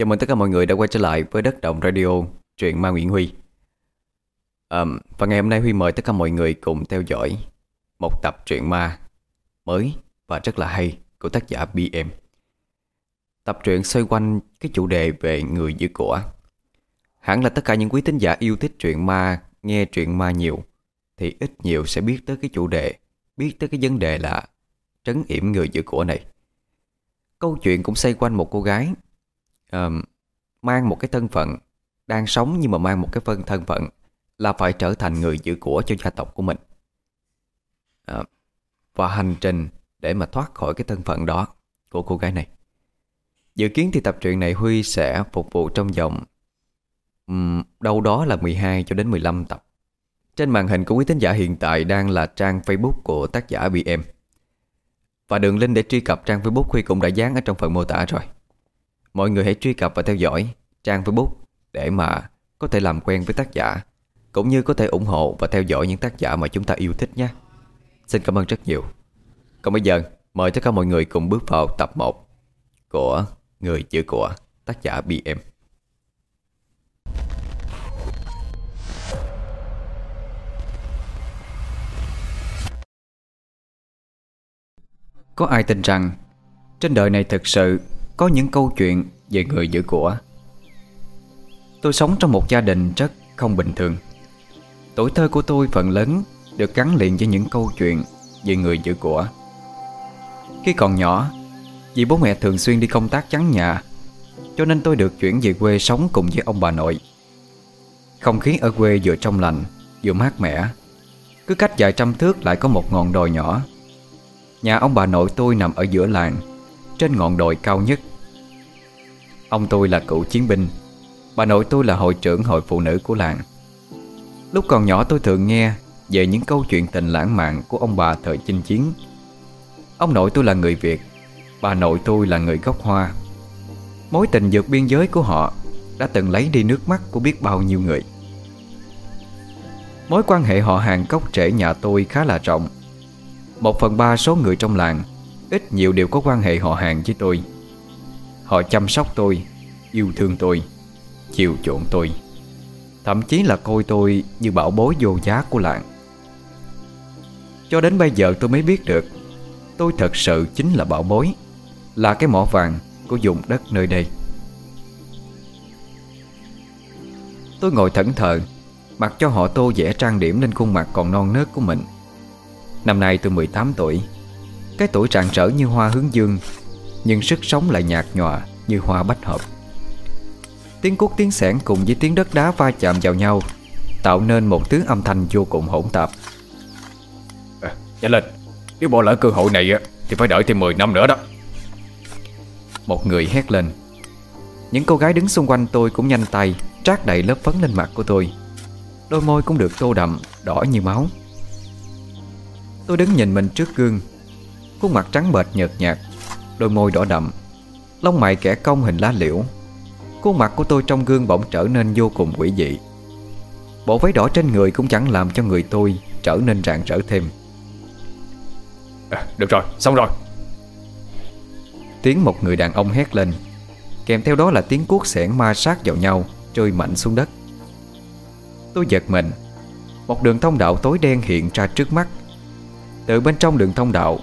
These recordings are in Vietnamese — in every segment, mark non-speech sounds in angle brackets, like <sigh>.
Chào mừng tất cả mọi người đã quay trở lại với Đất Động Radio, truyện Ma Nguyễn Huy. À, Và ngày hôm nay Huy mời tất cả mọi người cùng theo dõi một tập truyện ma mới và rất là hay của tác giả BM Tập truyện xoay quanh cái chủ đề về người giữ của. Hẳn là tất cả những quý tín giả yêu thích truyện ma, nghe truyện ma nhiều Thì ít nhiều sẽ biết tới cái chủ đề, biết tới cái vấn đề là trấn yểm người giữ của này. Câu chuyện cũng xoay quanh một cô gái uh, mang một cái thân phận đang sống nhưng mà mang một cái phân thân phận là phải trở thành người giữ của cho gia tộc của mình à, và hành trình để mà thoát khỏi cái thân phận đó của cô gái này. Dự kiến thì tập truyện này Huy sẽ phục vụ trong vòng um, đâu đó là 12 cho đến 15 tập. Trên màn hình của quý thính giả hiện tại đang là trang Facebook của tác giả BM. Và đường link để truy cập trang Facebook Huy cũng đã dán ở trong phần mô tả rồi. Mọi người hãy truy cập và theo dõi trang Facebook để mà có thể làm quen với tác giả cũng như có thể ủng hộ và theo dõi những tác giả mà chúng ta yêu thích nhé. Xin cảm ơn rất nhiều. Còn bây giờ, mời tất cả mọi người cùng bước vào tập 1 của Người chữ của tác giả BM. Có ai tin rằng trên đời này thực sự có những câu chuyện về người giữ của. Tôi sống trong một gia đình rất không bình thường. Tuổi thơ của tôi phần lớn được gắn liền với những câu chuyện về người giữ của. Khi còn nhỏ, vì bố mẹ thường xuyên đi công tác chắn nhà Cho nên tôi được chuyển về quê sống cùng với ông bà nội. Không khí ở quê vừa trong lành, vừa mát mẻ. Cứ cách vài trăm thước lại có một ngọn đồi nhỏ. Nhà ông bà nội tôi nằm ở giữa làng Trên ngọn đồi cao nhất. Ông tôi là cựu chiến binh. Bà nội tôi là hội trưởng hội phụ nữ của làng. Lúc còn nhỏ tôi thường nghe Về những câu chuyện tình lãng mạn Của ông bà thời chinh chiến. Ông nội tôi là người Việt, Bà nội tôi là người gốc Hoa. Mối tình vượt biên giới của họ Đã từng lấy đi nước mắt của biết bao nhiêu người. Mối quan hệ họ hàng cốc trễ nhà tôi khá là rộng. Một phần ba số người trong làng, Ít nhiều đều có quan hệ họ hàng với tôi. Họ chăm sóc tôi, Yêu thương tôi, Chiều chuộng tôi. Thậm chí là coi tôi như bảo bối vô giá của làng. Cho đến bây giờ tôi mới biết được, Tôi thật sự chính là bảo bối, Là cái mỏ vàng của vùng đất nơi đây. Tôi ngồi thẫn thờ, Mặc cho họ tô vẽ trang điểm lên khuôn mặt còn non nớt của mình. Năm nay tôi 18 tuổi, Cái tuổi rạng rỡ như hoa hướng dương nhưng sức sống lại nhạt nhòa như hoa bách hợp. Tiếng cút tiếng sẻn cùng với tiếng đất đá va chạm vào nhau Tạo nên một thứ âm thanh vô cùng hỗn tạp. À, Nhanh lên. Nếu bỏ lỡ cơ hội này Thì phải đợi thêm 10 năm nữa đó. Một người hét lên. Những cô gái đứng xung quanh tôi cũng nhanh tay Trát đầy lớp phấn lên mặt của tôi. Đôi môi cũng được tô đậm Đỏ như máu. Tôi đứng nhìn mình trước gương Khuôn mặt trắng bệch nhợt nhạt Đôi môi đỏ đậm. Lông mày kẻ cong hình lá liễu. Khuôn mặt của tôi trong gương bỗng trở nên vô cùng quỷ dị. Bộ váy đỏ trên người cũng chẳng làm cho người tôi trở nên rạng rỡ thêm. À, Được rồi, xong rồi. Tiếng một người đàn ông hét lên. Kèm theo đó là tiếng cuốc xẻng ma sát vào nhau Rơi mạnh xuống đất. Tôi giật mình. Một đường thông đạo tối đen hiện ra trước mắt. Từ bên trong đường thông đạo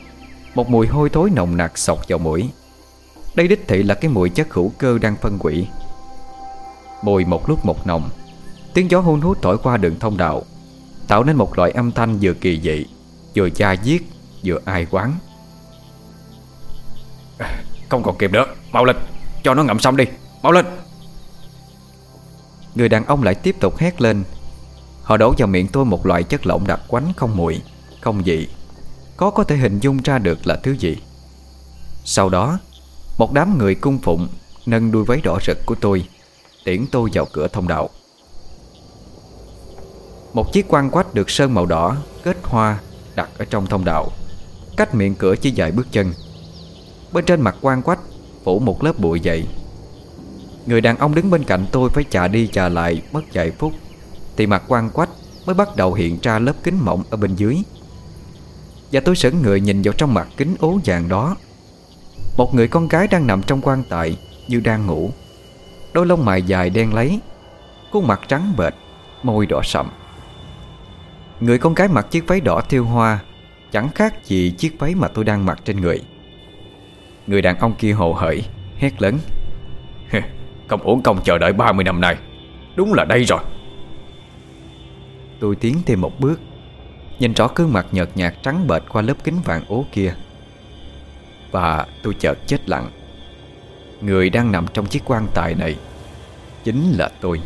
Một mùi hôi thối nồng nặc sọc vào mũi. Đây đích thị là cái mùi chất hữu cơ đang phân quỷ Mùi một lúc một nồng Tiếng gió hun hút thổi qua đường thông đạo Tạo nên một loại âm thanh vừa kỳ dị Vừa cha giết Vừa ai quán. Không còn kịp nữa Mau lên Cho nó ngậm xong đi Mau lên. Người đàn ông lại tiếp tục hét lên. Họ đổ vào miệng tôi một loại chất lỏng đặc quánh không mùi Không dị có có thể hình dung ra được là thứ gì. Sau đó, một đám người cung phụng Nâng đuôi váy đỏ rực của tôi, Tiễn tôi vào cửa thông đạo. Một chiếc quan quách được sơn màu đỏ, Kết hoa, đặt ở trong thông đạo, Cách miệng cửa chỉ vài bước chân. Bên trên mặt quan quách Phủ một lớp bụi dày. Người đàn ông đứng bên cạnh tôi Phải chà đi chà lại mất vài phút, Thì mặt quan quách mới bắt đầu hiện ra lớp kính mỏng ở bên dưới. Và tôi sững người nhìn vào trong mặt kính ố vàng đó. Một người con gái đang nằm trong quan tài Như đang ngủ. Đôi lông mày dài đen lấy Khuôn mặt trắng bệch Môi đỏ sậm. Người con gái mặc chiếc váy đỏ thiêu hoa Chẳng khác gì chiếc váy mà tôi đang mặc trên người. Người đàn ông kia hồ hởi Hét lớn. Không uổng công chờ đợi 30 năm nay. Đúng là đây rồi. Tôi tiến thêm một bước Nhìn rõ gương mặt nhợt nhạt trắng bệch qua lớp kính vàng ố kia. Và tôi chợt chết lặng. Người đang nằm trong chiếc quan tài này Chính là tôi.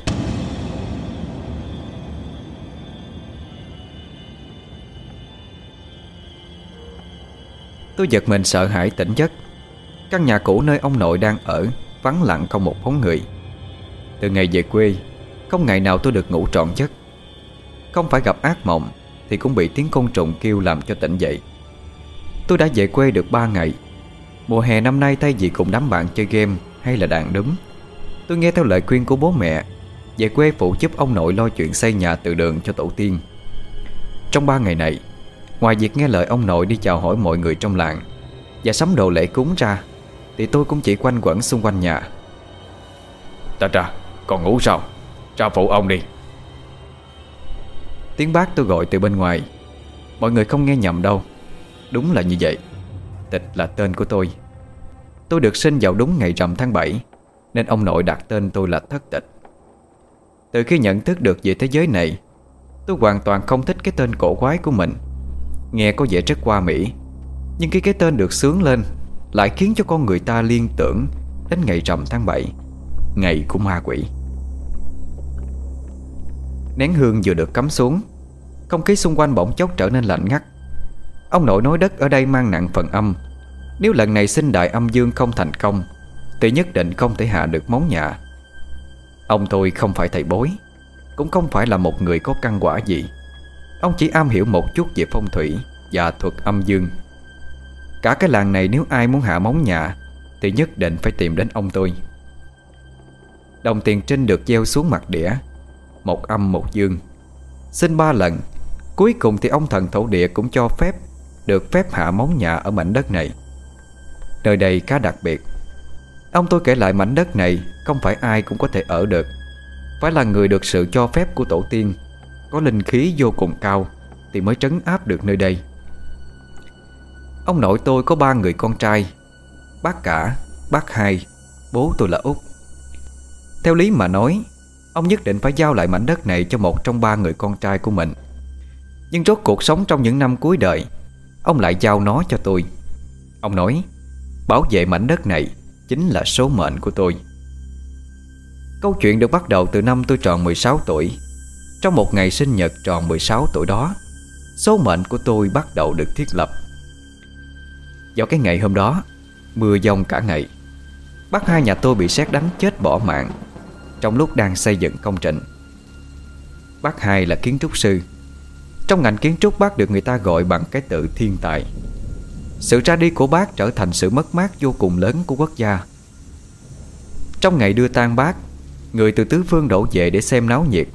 Tôi giật mình sợ hãi tỉnh giấc. Căn nhà cũ nơi ông nội đang ở Vắng lặng không một bóng người. Từ ngày về quê, Không ngày nào tôi được ngủ trọn giấc. Không phải gặp ác mộng thì cũng bị tiếng côn trùng kêu làm cho tỉnh dậy. Tôi đã về quê được 3 ngày. Mùa hè năm nay thay vì cùng đám bạn chơi game Hay là đàn đúng Tôi nghe theo lời khuyên của bố mẹ, Về quê phụ giúp ông nội lo chuyện xây nhà từ đường cho tổ tiên. Trong 3 ngày này, Ngoài việc nghe lời ông nội đi chào hỏi mọi người trong làng Và sắm đồ lễ cúng ra, Thì tôi cũng chỉ quanh quẩn xung quanh nhà. Ta ra, còn ngủ sao? Ra phụ ông đi. Tiếng bác tôi gọi từ bên ngoài. Mọi người không nghe nhầm đâu. Đúng là như vậy. Tịch là tên của tôi. Tôi được sinh vào đúng ngày rằm tháng 7 Nên ông nội đặt tên tôi là Thất Tịch. Từ khi nhận thức được về thế giới này, Tôi hoàn toàn không thích cái tên cổ quái của mình. Nghe có vẻ rất qua mỹ, Nhưng khi cái tên được sướng lên, Lại khiến cho con người ta liên tưởng Đến ngày rằm tháng 7 Ngày của ma quỷ. Nén hương vừa được cắm xuống. Không khí xung quanh bỗng chốc trở nên lạnh ngắt. Ông nội nói đất ở đây mang nặng phần âm. Nếu lần này sinh đại âm dương không thành công, Thì nhất định không thể hạ được móng nhà. Ông tôi không phải thầy bối, Cũng không phải là một người có căn quả gì. Ông chỉ am hiểu một chút về phong thủy Và thuật âm dương. Cả cái làng này nếu ai muốn hạ móng nhà, Thì nhất định phải tìm đến ông tôi. Đồng tiền trinh được gieo xuống mặt đĩa một âm một dương. Xin ba lần Cuối cùng thì ông thần thổ địa cũng cho phép Được phép hạ móng nhà ở mảnh đất này. Nơi đây khá đặc biệt. Ông tôi kể lại mảnh đất này Không phải ai cũng có thể ở được. Phải là người được sự cho phép của tổ tiên Có linh khí vô cùng cao Thì mới trấn áp được nơi đây. Ông nội tôi có ba người con trai Bác cả, bác hai Bố tôi là út. Theo lý mà nói Ông nhất định phải giao lại mảnh đất này Cho một trong ba người con trai của mình. Nhưng rốt cuộc sống trong những năm cuối đời, Ông lại giao nó cho tôi. Ông nói, Bảo vệ mảnh đất này Chính là số mệnh của tôi. Câu chuyện được bắt đầu từ năm tôi tròn 16 tuổi. Trong một ngày sinh nhật tròn 16 tuổi đó, Số mệnh của tôi bắt đầu được thiết lập. Do cái ngày hôm đó, Mưa giông cả ngày. Bác hai nhà tôi bị xét đánh chết bỏ mạng. Trong lúc đang xây dựng công trình. Bác hai là kiến trúc sư. Trong ngành kiến trúc, bác được người ta gọi bằng cái tự thiên tài. Sự ra đi của bác trở thành sự mất mát vô cùng lớn của quốc gia. Trong ngày đưa tang bác, Người từ tứ phương đổ về để xem náo nhiệt.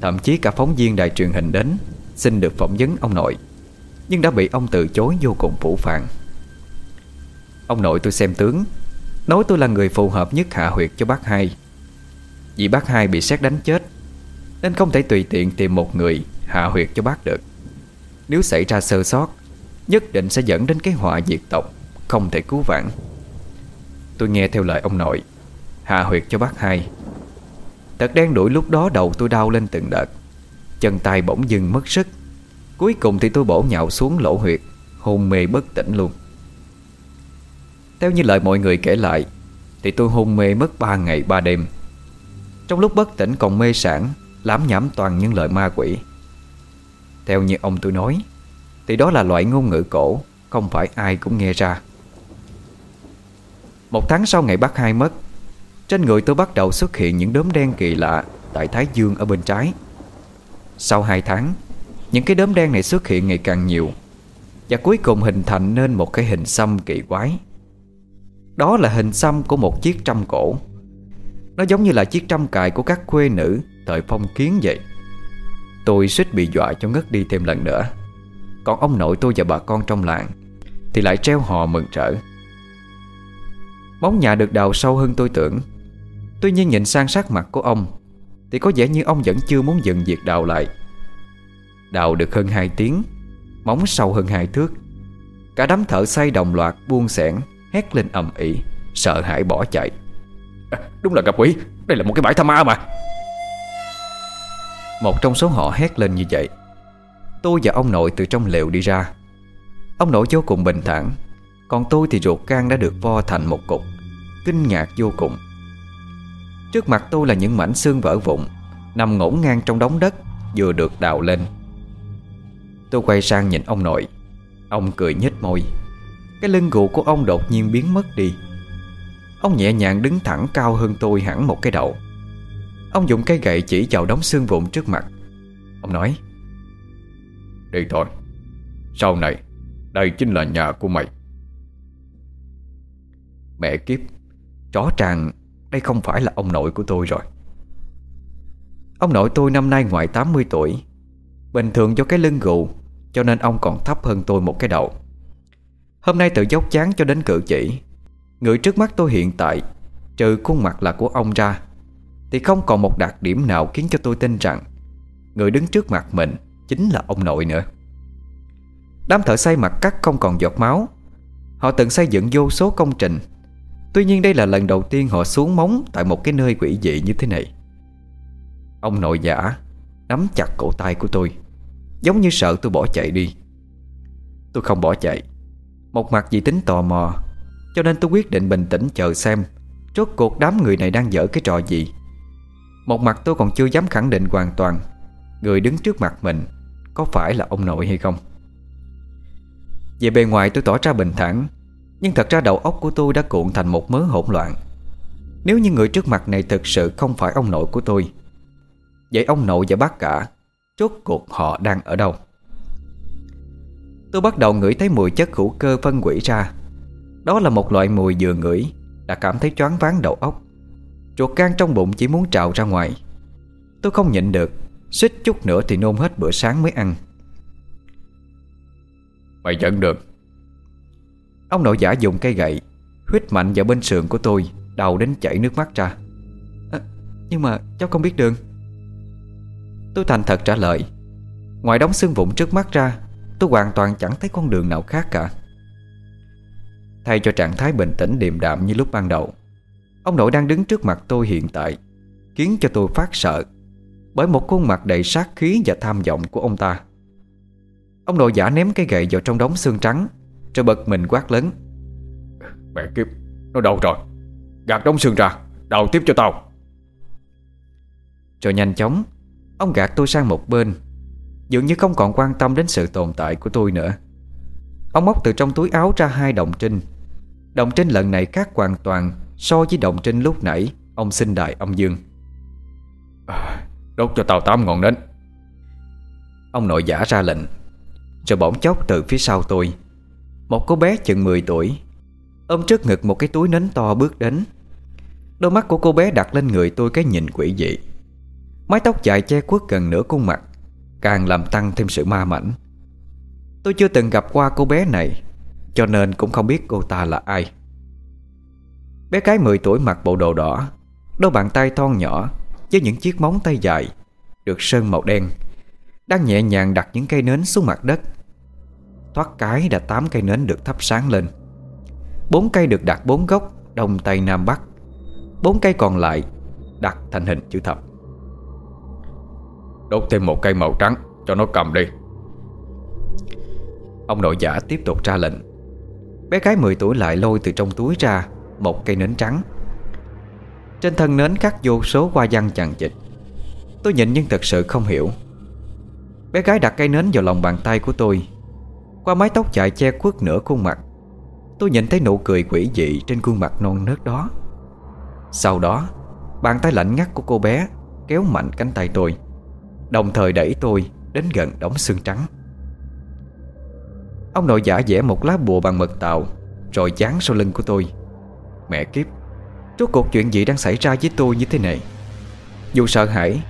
Thậm chí cả phóng viên đài truyền hình đến, Xin được phỏng vấn ông nội. Nhưng đã bị ông từ chối vô cùng phủ phàng. Ông nội tôi xem tướng, Nói tôi là người phù hợp nhất hạ huyệt cho bác hai. Vì bác hai bị xét đánh chết, Nên không thể tùy tiện tìm một người hạ huyệt cho bác được. Nếu xảy ra sơ sót, Nhất định sẽ dẫn đến cái họa diệt tộc, Không thể cứu vãn. Tôi nghe theo lời ông nội, Hạ huyệt cho bác hai. Thật đen đuổi lúc đó đầu tôi đau lên từng đợt, Chân tay bỗng dưng mất sức. Cuối cùng thì tôi bổ nhạo xuống lỗ huyệt, Hôn mê bất tỉnh luôn. Theo như lời mọi người kể lại, Thì tôi hôn mê mất 3 ngày 3 đêm. Trong lúc bất tỉnh còn mê sản Lám nhảm toàn những lời ma quỷ. Theo như ông tôi nói, Thì đó là loại ngôn ngữ cổ, Không phải ai cũng nghe ra. Một tháng sau ngày bác hai mất, Trên người tôi bắt đầu xuất hiện những đốm đen kỳ lạ Tại Thái Dương ở bên trái. Sau 2 tháng, Những cái đốm đen này xuất hiện ngày càng nhiều, Và cuối cùng hình thành nên một cái hình xăm kỳ quái. Đó là hình xăm của một chiếc trăm cổ. Nó giống như là chiếc trăm cài của các quê nữ Thời phong kiến vậy. Tôi suýt bị dọa cho ngất đi thêm lần nữa. Còn ông nội tôi và bà con trong làng Thì lại treo hò mừng trở. Móng nhà được đào sâu hơn tôi tưởng. Tuy nhiên nhìn sang sát mặt của ông Thì có vẻ như ông vẫn chưa muốn dừng việc đào lại. Đào được hơn 2 tiếng Móng sâu hơn hai thước. Cả đám thợ say đồng loạt buông sẻn, Hét lên ầm ĩ Sợ hãi bỏ chạy à, Đúng là gặp quỷ. Đây là một cái bãi tha ma mà. Một trong số họ hét lên như vậy. Tôi và ông nội từ trong lều đi ra. Ông nội vô cùng bình thản. Còn tôi thì ruột gan đã được vo thành một cục. Kinh ngạc vô cùng. Trước mặt tôi là những mảnh xương vỡ vụn Nằm ngổn ngang trong đống đất Vừa được đào lên. Tôi quay sang nhìn ông nội. Ông cười nhếch môi. Cái lưng gù của ông đột nhiên biến mất đi. Ông nhẹ nhàng đứng thẳng cao hơn tôi hẳn một cái đầu. Ông dùng cây gậy chỉ vào đống xương vụn trước mặt. Ông nói, Đi thôi. Sau này, Đây chính là nhà của mày. Mẹ kiếp, Chó tràng, Đây không phải là ông nội của tôi rồi. Ông nội tôi năm nay ngoài 80 tuổi, Bình thường do cái lưng gù, Cho nên ông còn thấp hơn tôi một cái đầu. Hôm nay từ dốc chán cho đến cử chỉ Người trước mắt tôi hiện tại, Trừ khuôn mặt là của ông ra, Thì không còn một đặc điểm nào khiến cho tôi tin rằng Người đứng trước mặt mình Chính là ông nội nữa. Đám thợ xây mặt cắt không còn giọt máu. Họ từng xây dựng vô số công trình. Tuy nhiên đây là lần đầu tiên họ xuống móng Tại một cái nơi quỷ dị như thế này. Ông nội giả Nắm chặt cổ tay của tôi, Giống như sợ tôi bỏ chạy đi. Tôi không bỏ chạy. Một mặt vì tính tò mò cho nên tôi quyết định bình tĩnh chờ xem. Rốt cuộc đám người này đang dở cái trò gì? Một mặt tôi còn chưa dám khẳng định hoàn toàn. Người đứng trước mặt mình, Có phải là ông nội hay không? Về bề ngoài tôi tỏ ra bình thản, Nhưng thật ra đầu óc của tôi đã cuộn thành một mớ hỗn loạn. Nếu như người trước mặt này thực sự không phải ông nội của tôi, Vậy ông nội và bác cả, Rốt cuộc họ đang ở đâu? Tôi bắt đầu ngửi thấy mùi chất hữu cơ phân quỷ ra. Đó là một loại mùi vừa ngửi Đã cảm thấy choáng váng đầu óc. Ruột gan trong bụng chỉ muốn trào ra ngoài. Tôi không nhịn được Xích chút nữa thì nôn hết bữa sáng mới ăn. Mày dẫn được. Ông nội giả dùng cây gậy Huyết mạnh vào bên sườn của tôi Đau đến chảy nước mắt ra. À, Nhưng mà cháu không biết đường. Tôi thành thật trả lời Ngoài đống xương vụn trước mắt ra Tôi hoàn toàn chẳng thấy con đường nào khác cả Thay cho trạng thái bình tĩnh điềm đạm như lúc ban đầu. Ông nội đang đứng trước mặt tôi hiện tại Khiến cho tôi phát sợ Bởi một khuôn mặt đầy sát khí và tham vọng của ông ta. Ông nội giả ném cái gậy vào trong đống xương trắng Rồi bật mình quát lớn. Mẹ kiếp Nó đâu rồi? Gạt đống xương ra Đào tiếp cho tao. Rồi nhanh chóng Ông gạt tôi sang một bên Dường như không còn quan tâm đến sự tồn tại của tôi nữa Ông móc từ trong túi áo ra hai đồng trinh. Đồng trinh lần này khác hoàn toàn So với đồng trinh lúc nãy. Ông xin đại ông Dương. À, Đốt cho tao tám ngọn nến. Ông nội giả ra lệnh. Rồi bỗng chốc từ phía sau tôi Một cô bé chừng 10 tuổi Ôm trước ngực một cái túi nến to bước đến. Đôi mắt của cô bé đặt lên người tôi cái nhìn quỷ dị. Mái tóc dài che khuất gần nửa khuôn mặt Càng làm tăng thêm sự ma mảnh Tôi chưa từng gặp qua cô bé này, Cho nên cũng không biết cô ta là ai. Bé gái 10 tuổi mặc bộ đồ đỏ, Đôi bàn tay thon nhỏ Với những chiếc móng tay dài, Được sơn màu đen, Đang nhẹ nhàng đặt những cây nến xuống mặt đất. Thoát cái đã 8 cây nến được thắp sáng lên. Bốn cây được đặt bốn góc, Đông Tây Nam Bắc. Bốn cây còn lại đặt thành hình chữ thập. Đốt thêm một cây màu trắng Cho nó cầm đi. Ông nội giả tiếp tục ra lệnh. Bé gái 10 tuổi lại lôi từ trong túi ra Một cây nến trắng. Trên thân nến khắc vô số hoa văn chằng chịt. Tôi nhìn nhưng thật sự không hiểu. Bé gái đặt cây nến vào lòng bàn tay của tôi, Qua mái tóc chạy che khuất nửa khuôn mặt. Tôi nhìn thấy nụ cười quỷ dị Trên khuôn mặt non nớt đó. Sau đó, Bàn tay lạnh ngắt của cô bé Kéo mạnh cánh tay tôi, Đồng thời đẩy tôi đến gần đống xương trắng. Ông nội giả vẽ một lá bùa bằng mật tạo Rồi dán sau lưng của tôi. Mẹ kiếp, Rốt cuộc chuyện gì đang xảy ra với tôi như thế này? Dù sợ hãi,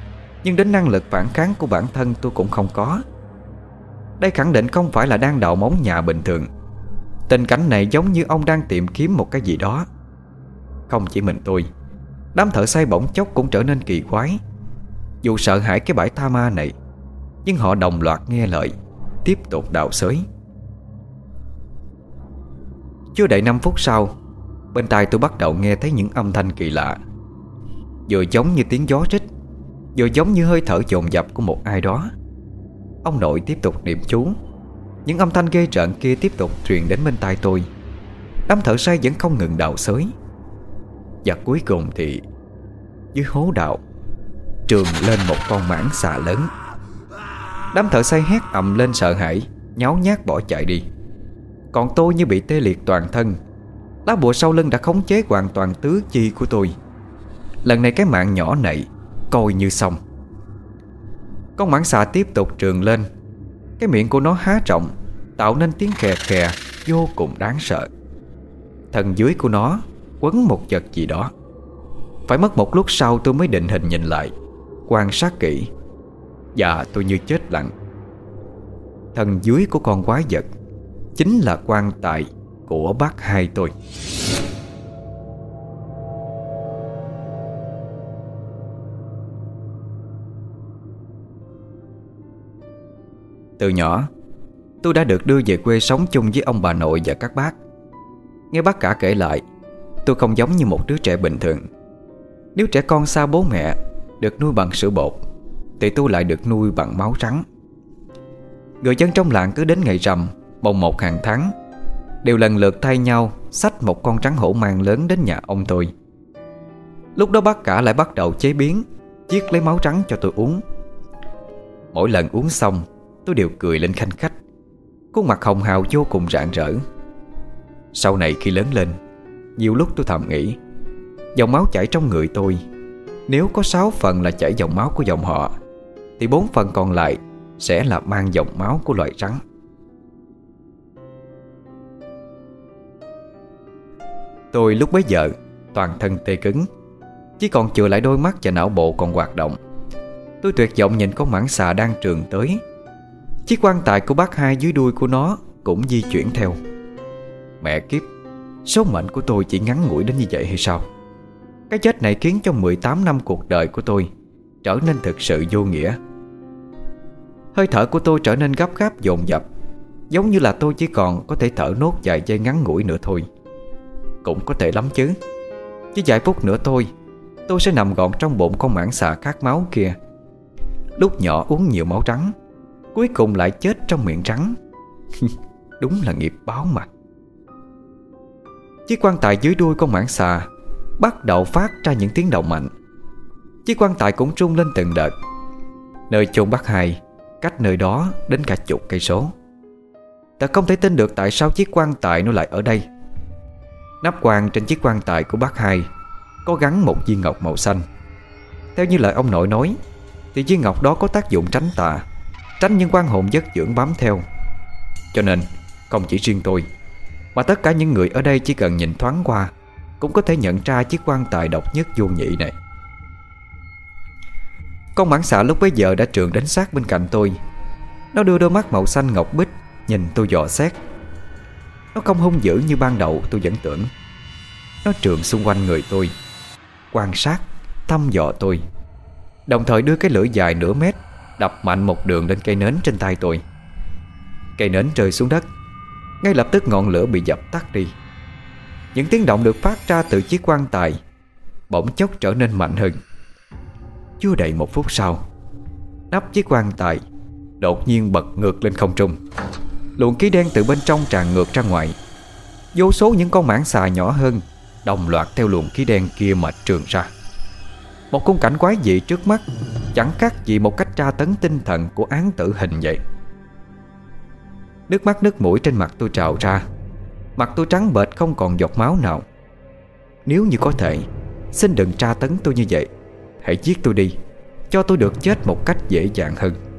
Nhưng đến năng lực phản kháng của bản thân tôi cũng không có. Đây khẳng định không phải là đang đào móng nhà bình thường. Tình cảnh này giống như ông đang tìm kiếm một cái gì đó. Không chỉ mình tôi, Đám thợ say bỗng chốc cũng trở nên kỳ quái. Dù sợ hãi cái bãi tha ma này, Nhưng họ đồng loạt nghe lời, Tiếp tục đào xới. Chưa đầy 5 phút sau, Bên tai tôi bắt đầu nghe thấy những âm thanh kỳ lạ. Vừa giống như tiếng gió rít, Vừa giống như hơi thở dồn dập của một ai đó. Ông nội tiếp tục niệm chú. Những âm thanh ghê rợn kia tiếp tục truyền đến bên tai tôi. Đám thợ say vẫn không ngừng đào xới. Và cuối cùng thì, Dưới hố đạo, Trường lên một con mãng xà lớn. Đám thợ say hét ầm lên sợ hãi, Nháo nhác bỏ chạy đi. Còn tôi như bị tê liệt toàn thân. Lá bùa sau lưng đã khống chế hoàn toàn tứ chi của tôi. Lần này cái mạng nhỏ này Coi như xong. Con mãng xà tiếp tục trường lên. Cái miệng của nó há rộng, Tạo nên tiếng khè khè, Vô cùng đáng sợ. Thần dưới của nó Quấn một vật gì đó. Phải mất một lúc sau tôi mới định hình nhìn lại, Quan sát kỹ. Và tôi như chết lặng. Thần dưới của con quái vật Chính là quan tài Của bác hai tôi. Từ nhỏ, Tôi đã được đưa về quê sống chung với ông bà nội và các bác. Nghe bác cả kể lại, Tôi không giống như một đứa trẻ bình thường. Nếu trẻ con xa bố mẹ Được nuôi bằng sữa bột, Thì tôi lại được nuôi bằng máu trắng. Người dân trong làng cứ đến ngày rằm Mồng một hàng tháng. Đều lần lượt thay nhau Xách một con trắng hổ mang lớn đến nhà ông tôi. Lúc đó bác cả lại bắt đầu chế biến, Chiết lấy máu trắng cho tôi uống. Mỗi lần uống xong, Tôi đều cười lên khanh khách. Khuôn mặt hồng hào vô cùng rạng rỡ. Sau này khi lớn lên, Nhiều lúc tôi thầm nghĩ, Dòng máu chảy trong người tôi, Nếu có 6 phần là chảy dòng máu của dòng họ, Thì bốn phần còn lại Sẽ là mang dòng máu của loài rắn. Tôi lúc bấy giờ, Toàn thân tê cứng. Chỉ còn chừa lại đôi mắt và não bộ còn hoạt động. Tôi tuyệt vọng nhìn con mãng xà đang trường tới. Chiếc quan tài của bác hai dưới đuôi của nó Cũng di chuyển theo. Mẹ kiếp, Số mệnh của tôi chỉ ngắn ngủi đến như vậy hay sao? Cái chết này khiến cho 18 năm cuộc đời của tôi Trở nên thực sự vô nghĩa. Hơi thở của tôi trở nên gấp gáp dồn dập, Giống như là tôi chỉ còn có thể thở nốt vài giây ngắn ngủi nữa thôi. Cũng có thể lắm chứ. Chỉ vài phút nữa thôi, Tôi sẽ nằm gọn trong bụng con mãng xà khát máu kia. Lúc nhỏ uống nhiều máu trắng, Cuối cùng lại chết trong miệng trắng. <laughs> Đúng là nghiệp báo mà. Chiếc quan tài dưới đuôi con mãng xà Bắt đầu phát ra những tiếng động mạnh. Chiếc quan tài cũng trung lên từng đợt. Nơi chôn bác hai, Cách nơi đó đến cả chục cây số. Ta không thể tin được tại sao chiếc quan tài nó lại ở đây. Nắp quan trên chiếc quan tài của bác hai, Có gắn một viên ngọc màu xanh. Theo như lời ông nội nói, Thì viên ngọc đó có tác dụng tránh tà, Tránh những quan hồn giấc dưỡng bám theo. Cho nên, không chỉ riêng tôi, Mà tất cả những người ở đây chỉ cần nhìn thoáng qua, Cũng có thể nhận ra chiếc quan tài độc nhất vô nhị này. Con mãng xà lúc bấy giờ đã trường đến sát bên cạnh tôi. Nó đưa đôi mắt màu xanh ngọc bích Nhìn tôi dò xét. Nó không hung dữ như ban đầu, tôi vẫn tưởng. Nó trường xung quanh người tôi, Quan sát, Thăm dò tôi. Đồng thời đưa cái lưỡi dài nửa mét, Đập mạnh một đường lên cây nến trên tay tôi. Cây nến rơi xuống đất. Ngay lập tức ngọn lửa bị dập tắt đi. Những tiếng động được phát ra từ chiếc quan tài Bỗng chốc trở nên mạnh hơn. Chưa đầy một phút sau, Nắp chiếc quan tài Đột nhiên bật ngược lên không trung. Luồng khí đen từ bên trong tràn ngược ra ngoài. Vô số những con mãng xà nhỏ hơn, Đồng loạt theo luồng khí đen kia mà trường ra. Một khung cảnh quái dị trước mắt, Chẳng khác gì một cách tra tấn tinh thần Của án tử hình vậy. Nước mắt nước mũi trên mặt tôi trào ra. Mặt tôi trắng bệch không còn giọt máu nào. Nếu như có thể, Xin đừng tra tấn tôi như vậy. Hãy giết tôi đi, Cho tôi được chết một cách dễ dàng hơn.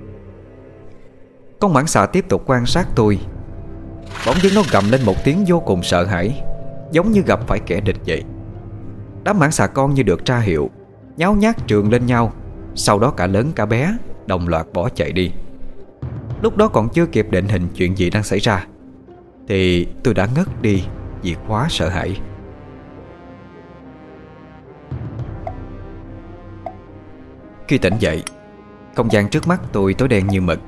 Con mãng xà tiếp tục quan sát tôi. Bỗng dưng nó gầm lên một tiếng vô cùng sợ hãi, Giống như gặp phải kẻ địch vậy. Đám mãng xà con như được tra hiệu, Nháo nhác trường lên nhau, Sau đó cả lớn cả bé Đồng loạt bỏ chạy đi. Lúc đó còn chưa kịp định hình chuyện gì đang xảy ra, Thì tôi đã ngất đi Vì quá sợ hãi. Khi tỉnh dậy, Không gian trước mắt tôi tối đen như mực.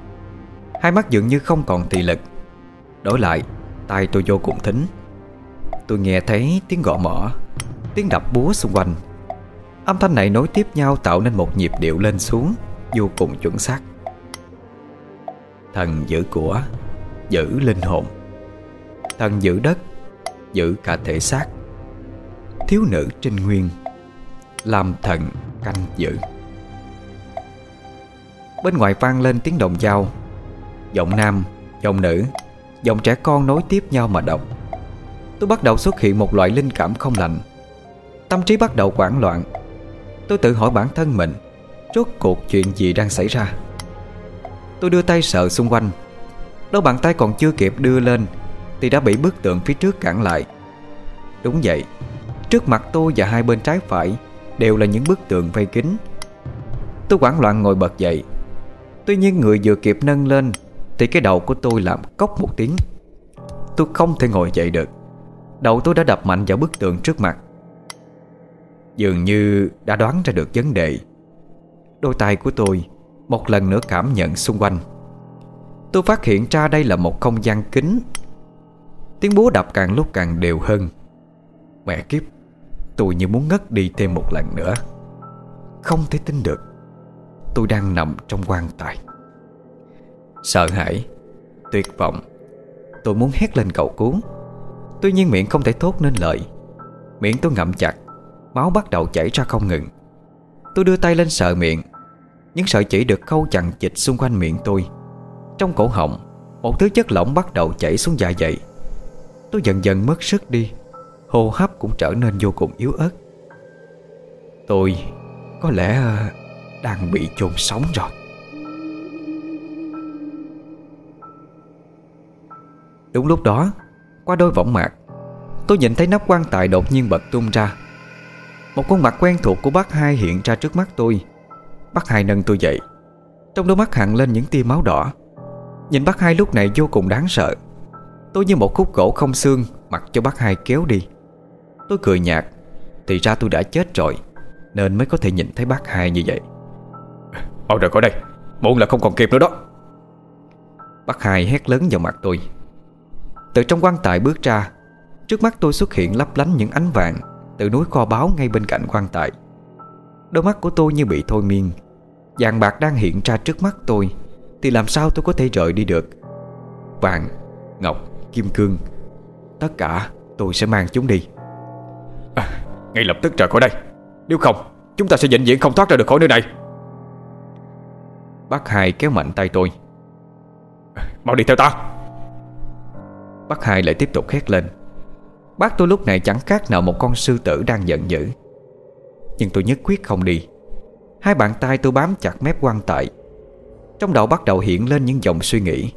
Hai mắt dường như không còn thị lực. Đổi lại tay tôi vô cùng thính. Tôi nghe thấy tiếng gõ mỏ Tiếng đập búa xung quanh. Âm thanh này nối tiếp nhau tạo nên một nhịp điệu lên xuống, Vô cùng chuẩn xác. Thần giữ của, Giữ linh hồn. Thần giữ đất, Giữ cả thể xác. Thiếu nữ trinh nguyên, Làm thần canh giữ. Bên ngoài vang lên tiếng đồng dao Giọng nam, giọng nữ Giọng trẻ con nối tiếp nhau mà đọc. Tôi bắt đầu xuất hiện một loại linh cảm không lành. Tâm trí bắt đầu hoảng loạn. Tôi tự hỏi bản thân mình Rốt cuộc chuyện gì đang xảy ra? Tôi đưa tay sợ xung quanh. Đôi bàn tay còn chưa kịp đưa lên Thì đã bị bức tượng phía trước cản lại. Đúng vậy Trước mặt tôi và hai bên trái phải Đều là những bức tượng vây kính Tôi hoảng loạn ngồi bật dậy. Tuy nhiên người vừa kịp nâng lên thì cái đầu của tôi làm cốc một tiếng. Tôi không thể ngồi dậy được. Đầu tôi đã đập mạnh vào bức tường trước mặt. Dường như đã đoán ra được vấn đề. Đôi tay của tôi Một lần nữa cảm nhận xung quanh. Tôi phát hiện ra đây là một không gian kính Tiếng búa đập càng lúc càng đều hơn. Mẹ kiếp, Tôi như muốn ngất đi thêm một lần nữa. Không thể tin được. Tôi đang nằm trong quan tài. Sợ hãi. Tuyệt vọng. Tôi muốn hét lên cầu cứu. Tuy nhiên miệng không thể thốt nên lời. Miệng tôi ngậm chặt. Máu bắt đầu chảy ra không ngừng. Tôi đưa tay lên sợ miệng. Những sợi chỉ được khâu chặn chịch xung quanh miệng tôi. Trong cổ họng, Một thứ chất lỏng bắt đầu chảy xuống dạ dày. Tôi dần dần mất sức đi. Hô hấp cũng trở nên vô cùng yếu ớt. Tôi có lẽ ờ, đang bị chôn sống rồi. Đúng lúc đó Qua đôi võng mạc Tôi nhìn thấy nắp quan tài đột nhiên bật tung ra. Một khuôn mặt quen thuộc của bác hai hiện ra trước mắt tôi. Bác hai nâng tôi dậy Trong đôi mắt hằn lên những tia máu đỏ. Nhìn bác hai lúc này vô cùng đáng sợ. Tôi như một khúc gỗ không xương Mặc cho bác hai kéo đi. Tôi cười nhạt Thì ra tôi đã chết rồi Nên mới có thể nhìn thấy bác hai như vậy. Mau rời khỏi đây Muộn là không còn kịp nữa đó. Bác hai hét lớn vào mặt tôi Từ trong quan tài bước ra Trước mắt tôi xuất hiện lấp lánh những ánh vàng Từ núi kho báu ngay bên cạnh quan tài. Đôi mắt của tôi như bị thôi miên. Vàng bạc đang hiện ra trước mắt tôi Thì làm sao tôi có thể rời đi được? Vàng, ngọc, kim cương Tất cả tôi sẽ mang chúng đi. À, Ngay lập tức rời khỏi đây. Nếu không chúng ta sẽ vĩnh viễn không thoát ra được khỏi nơi này. Bác hai kéo mạnh tay tôi. Mau đi theo ta Bác hai lại tiếp tục hét lên. Bác tôi lúc này chẳng khác nào một con sư tử đang giận dữ. Nhưng tôi nhất quyết không đi. Hai bàn tay tôi bám chặt mép quan tài. Trong đầu bắt đầu hiện lên những dòng suy nghĩ.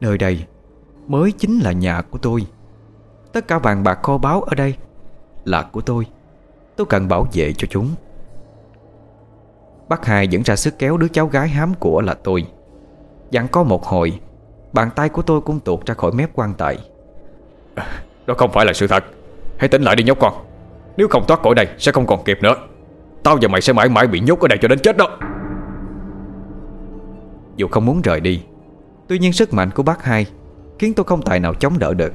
Nơi đây Mới chính là nhà của tôi. Tất cả vàng bạc kho báu ở đây Là của tôi. Tôi cần bảo vệ cho chúng. Bác hai dẫn ra sức kéo đứa cháu gái hám của là tôi. Dặn có một hồi Bàn tay của tôi cũng tuột ra khỏi mép quan tài. Đó không phải là sự thật. Hãy tỉnh lại đi nhóc con. Nếu không thoát khỏi đây sẽ không còn kịp nữa. Tao và mày sẽ mãi mãi bị nhốt ở đây cho đến chết đó. Dù không muốn rời đi Tuy nhiên sức mạnh của bác hai Khiến tôi không tài nào chống đỡ được.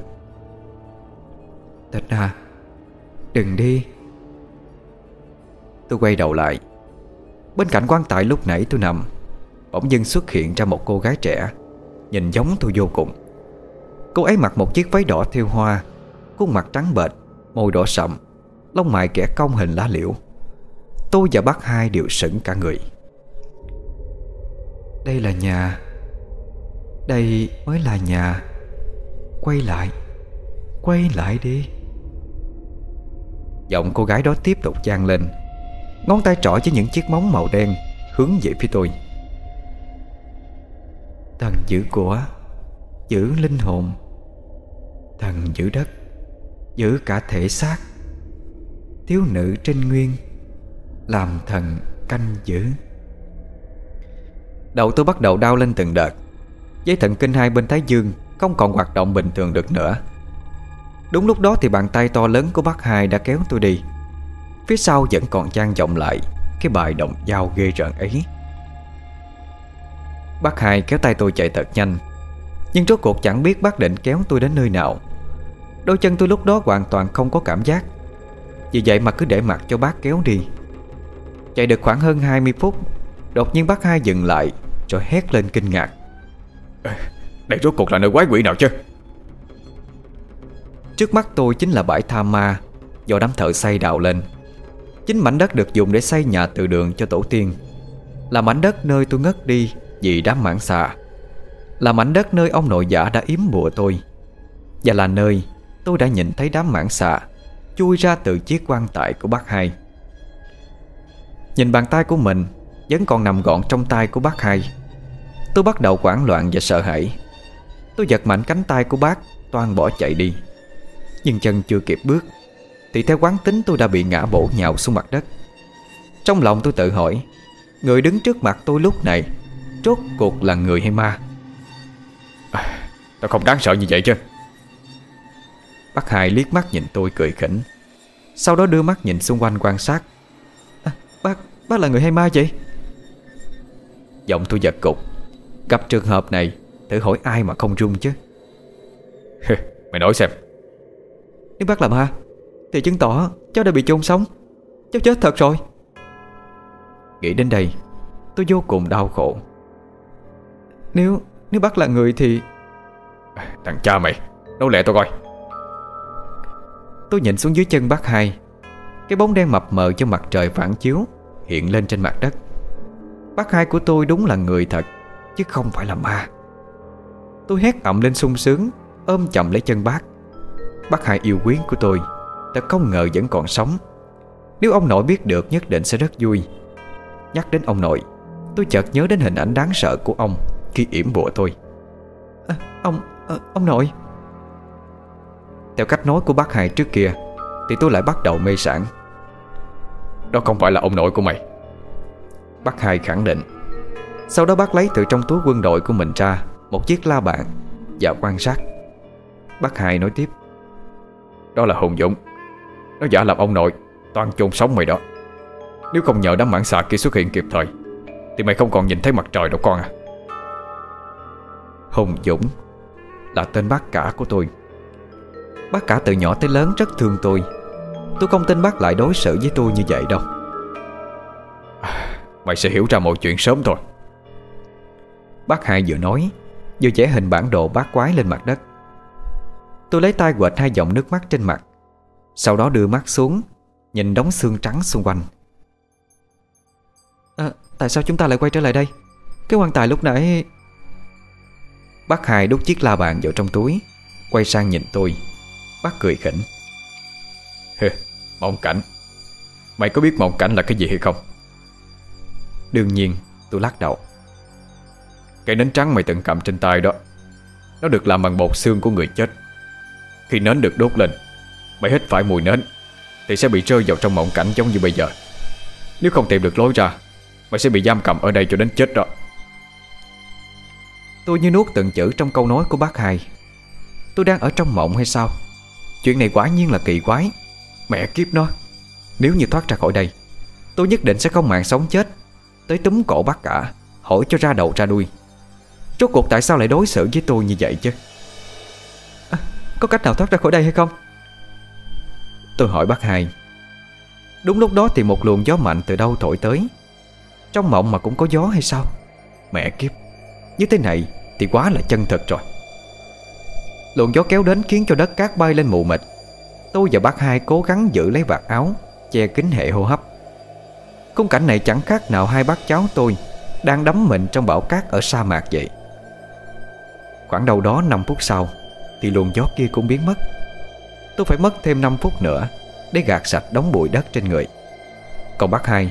Tịch à Đừng đi. Tôi quay đầu lại. Bên cạnh quan tài lúc nãy tôi nằm Bỗng dưng xuất hiện ra một cô gái trẻ Nhìn giống tôi vô cùng. Cô ấy mặc một chiếc váy đỏ thêu hoa, Khuôn mặt trắng bệch, Môi đỏ sậm, Lông mày kẻ cong hình lá liễu. Tôi và bác hai đều sững cả người. Đây là nhà, Đây mới là nhà. Quay lại Quay lại đi. Giọng cô gái đó tiếp tục gian lên. Ngón tay trỏ với những chiếc móng màu đen Hướng về phía tôi. Thần giữ của, Giữ linh hồn. Thần giữ đất, Giữ cả thể xác. Thiếu nữ trên nguyên, Làm thần canh giữ. Đầu tôi bắt đầu đau lên từng đợt. Dây thần kinh hai bên thái dương, Không còn hoạt động bình thường được nữa. Đúng lúc đó thì bàn tay to lớn của bác hai đã kéo tôi đi. Phía sau vẫn còn trang vọng lại, cái bài động dao ghê rợn ấy. Bác hai kéo tay tôi chạy thật nhanh. Nhưng rốt cuộc chẳng biết bác định kéo tôi đến nơi nào. Đôi chân tôi lúc đó hoàn toàn không có cảm giác. Vì vậy mà cứ để mặc cho bác kéo đi. Chạy được khoảng hơn 20 phút Đột nhiên bác hai dừng lại Rồi hét lên kinh ngạc. Đây rốt cuộc là nơi quái quỷ nào chứ? Trước mắt tôi chính là bãi tha ma Do đám thợ xây đào lên. Chính mảnh đất được dùng để xây nhà từ đường cho tổ tiên. Là mảnh đất nơi tôi ngất đi vì đám mãng xà Là mảnh đất nơi ông nội giả đã yếm bùa tôi. Và là nơi tôi đã nhìn thấy đám mãng xà Chui ra từ chiếc quan tài của bác hai. Nhìn bàn tay của mình Vẫn còn nằm gọn trong tay của bác hai. Tôi bắt đầu hoảng loạn và sợ hãi. Tôi giật mạnh cánh tay của bác, Toan bỏ chạy đi. Nhưng chân chưa kịp bước, Thì theo quán tính tôi đã bị ngã bổ nhào xuống mặt đất. Trong lòng tôi tự hỏi, Người đứng trước mặt tôi lúc này Rốt cuộc là người hay ma? À, Tao không đáng sợ như vậy chứ. Bác Hai liếc mắt nhìn tôi cười khỉnh Sau đó đưa mắt nhìn xung quanh quan sát. À, Bác, bác là người hay ma vậy? Giọng tôi giật cục. Gặp trường hợp này Thử hỏi ai mà không run chứ? Mày nói xem. Nếu bác là ma Thì chứng tỏ cháu đã bị chôn sống. Cháu chết thật rồi. Nghĩ đến đây Tôi vô cùng đau khổ Nếu nếu bác là người thì Thằng cha mày Nói lẹ tôi coi. Tôi nhìn xuống dưới chân bác hai. Cái bóng đen mập mờ cho mặt trời phản chiếu Hiện lên trên mặt đất. Bác hai của tôi đúng là người thật Chứ không phải là ma. Tôi hét ẩm lên sung sướng Ôm chậm lấy chân bác. Bác hai yêu quý của tôi Thật không ngờ vẫn còn sống. Nếu ông nội biết được nhất định sẽ rất vui. Nhắc đến ông nội Tôi chợt nhớ đến hình ảnh đáng sợ của ông Khi yểm bùa tôi. À, Ông, à, ông nội. Theo cách nói của bác hai trước kia Thì tôi lại bắt đầu mê sản. Đó không phải là ông nội của mày. Bác hai khẳng định. Sau đó bác lấy từ trong túi quân đội của mình ra Một chiếc la bàn Và quan sát. Bác hai nói tiếp. Đó là Hùng Dũng. Nó giả làm ông nội Toàn chôn sống mày đó. Nếu không nhờ đám mãng xà kia xuất hiện kịp thời Thì mày không còn nhìn thấy mặt trời đâu con à Hùng Dũng. Là tên bác cả của tôi. Bác cả từ nhỏ tới lớn rất thương tôi. Tôi không tin bác lại đối xử với tôi như vậy đâu. À, mày sẽ hiểu ra mọi chuyện sớm thôi. Bác hai vừa nói Vừa vẽ hình bản đồ bát quái lên mặt đất. Tôi lấy tay quệt hai dòng nước mắt trên mặt Sau đó đưa mắt xuống Nhìn đống xương trắng xung quanh. À, Tại sao chúng ta lại quay trở lại đây? Cái quan tài lúc nãy Bác hai đút chiếc la bàn vào trong túi. Quay sang nhìn tôi. Bác cười khỉnh. Mộng cảnh. Mày có biết mộng cảnh là cái gì hay không? Đương nhiên, tôi lắc đầu. Cây nến trắng mày từng cầm trên tay đó, Nó được làm bằng bột xương của người chết. Khi nến được đốt lên, Mày hít phải mùi nến, Thì sẽ bị rơi vào trong mộng cảnh giống như bây giờ. Nếu không tìm được lối ra, Mày sẽ bị giam cầm ở đây cho đến chết đó. Tôi như nuốt từng chữ trong câu nói của bác hai. Tôi đang ở trong mộng hay sao? Chuyện này quả nhiên là kỳ quái. Mẹ kiếp nó. Nếu như thoát ra khỏi đây Tôi nhất định sẽ không mạng sống chết. Tới túm cổ bác cả Hỏi cho ra đầu ra đuôi. Rốt cuộc tại sao lại đối xử với tôi như vậy chứ? À, Có cách nào thoát ra khỏi đây hay không? Tôi hỏi bác hai. Đúng lúc đó thì một luồng gió mạnh từ đâu thổi tới? Trong mộng mà cũng có gió hay sao? Mẹ kiếp. Như thế này thì quá là chân thật rồi. Luồng gió kéo đến khiến cho đất cát bay lên mù mịt. Tôi và bác hai cố gắng giữ lấy vạt áo, Che kín hệ hô hấp. Khung cảnh này chẳng khác nào hai bác cháu tôi Đang đắm mình trong bão cát ở sa mạc vậy. Khoảng đầu đó 5 phút sau Thì luồng gió kia cũng biến mất. Tôi phải mất thêm 5 phút nữa Để gạt sạch đống bụi đất trên người. Còn bác hai,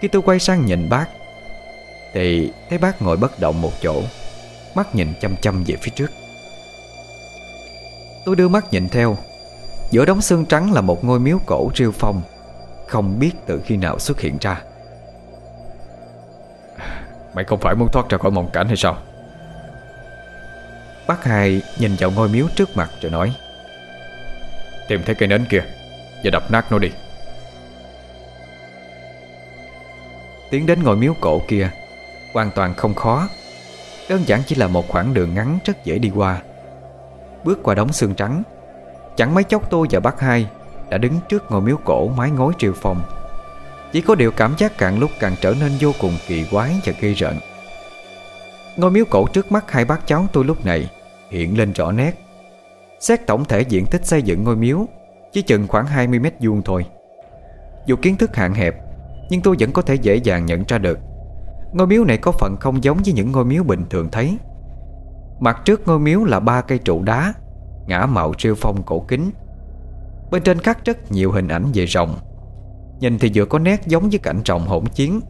Khi tôi quay sang nhìn bác thì thấy bác ngồi bất động một chỗ Mắt nhìn chăm chăm về phía trước. Tôi đưa mắt nhìn theo. Giữa đống xương trắng là một ngôi miếu cổ riêu phong Không biết từ khi nào xuất hiện ra. Mày không phải muốn thoát ra khỏi mộng cảnh hay sao? Bác hai nhìn vào ngôi miếu trước mặt rồi nói Tìm thấy cây nến kia Và đập nát nó đi. Tiến đến ngôi miếu cổ kia Hoàn toàn không khó. Đơn giản chỉ là một khoảng đường ngắn rất dễ đi qua. Bước qua đống xương trắng, Chẳng mấy chốc tôi và bác hai Đã đứng trước ngôi miếu cổ mái ngói triều phong Chỉ có điều cảm giác càng lúc càng trở nên vô cùng kỳ quái và gây rợn. Ngôi miếu cổ trước mắt hai bác cháu tôi lúc này Hiện lên rõ nét. Xét tổng thể diện tích xây dựng ngôi miếu, Chỉ chừng khoảng 20 mét vuông thôi. Dù kiến thức hạn hẹp, Nhưng tôi vẫn có thể dễ dàng nhận ra được Ngôi miếu này có phần không giống với những ngôi miếu bình thường thấy. Mặt trước ngôi miếu là ba cây trụ đá, Ngã mạo rêu phong cổ kính. Bên trên khắc rất nhiều hình ảnh về rồng. Nhìn thì vừa có nét giống với cảnh rồng hỗn chiến,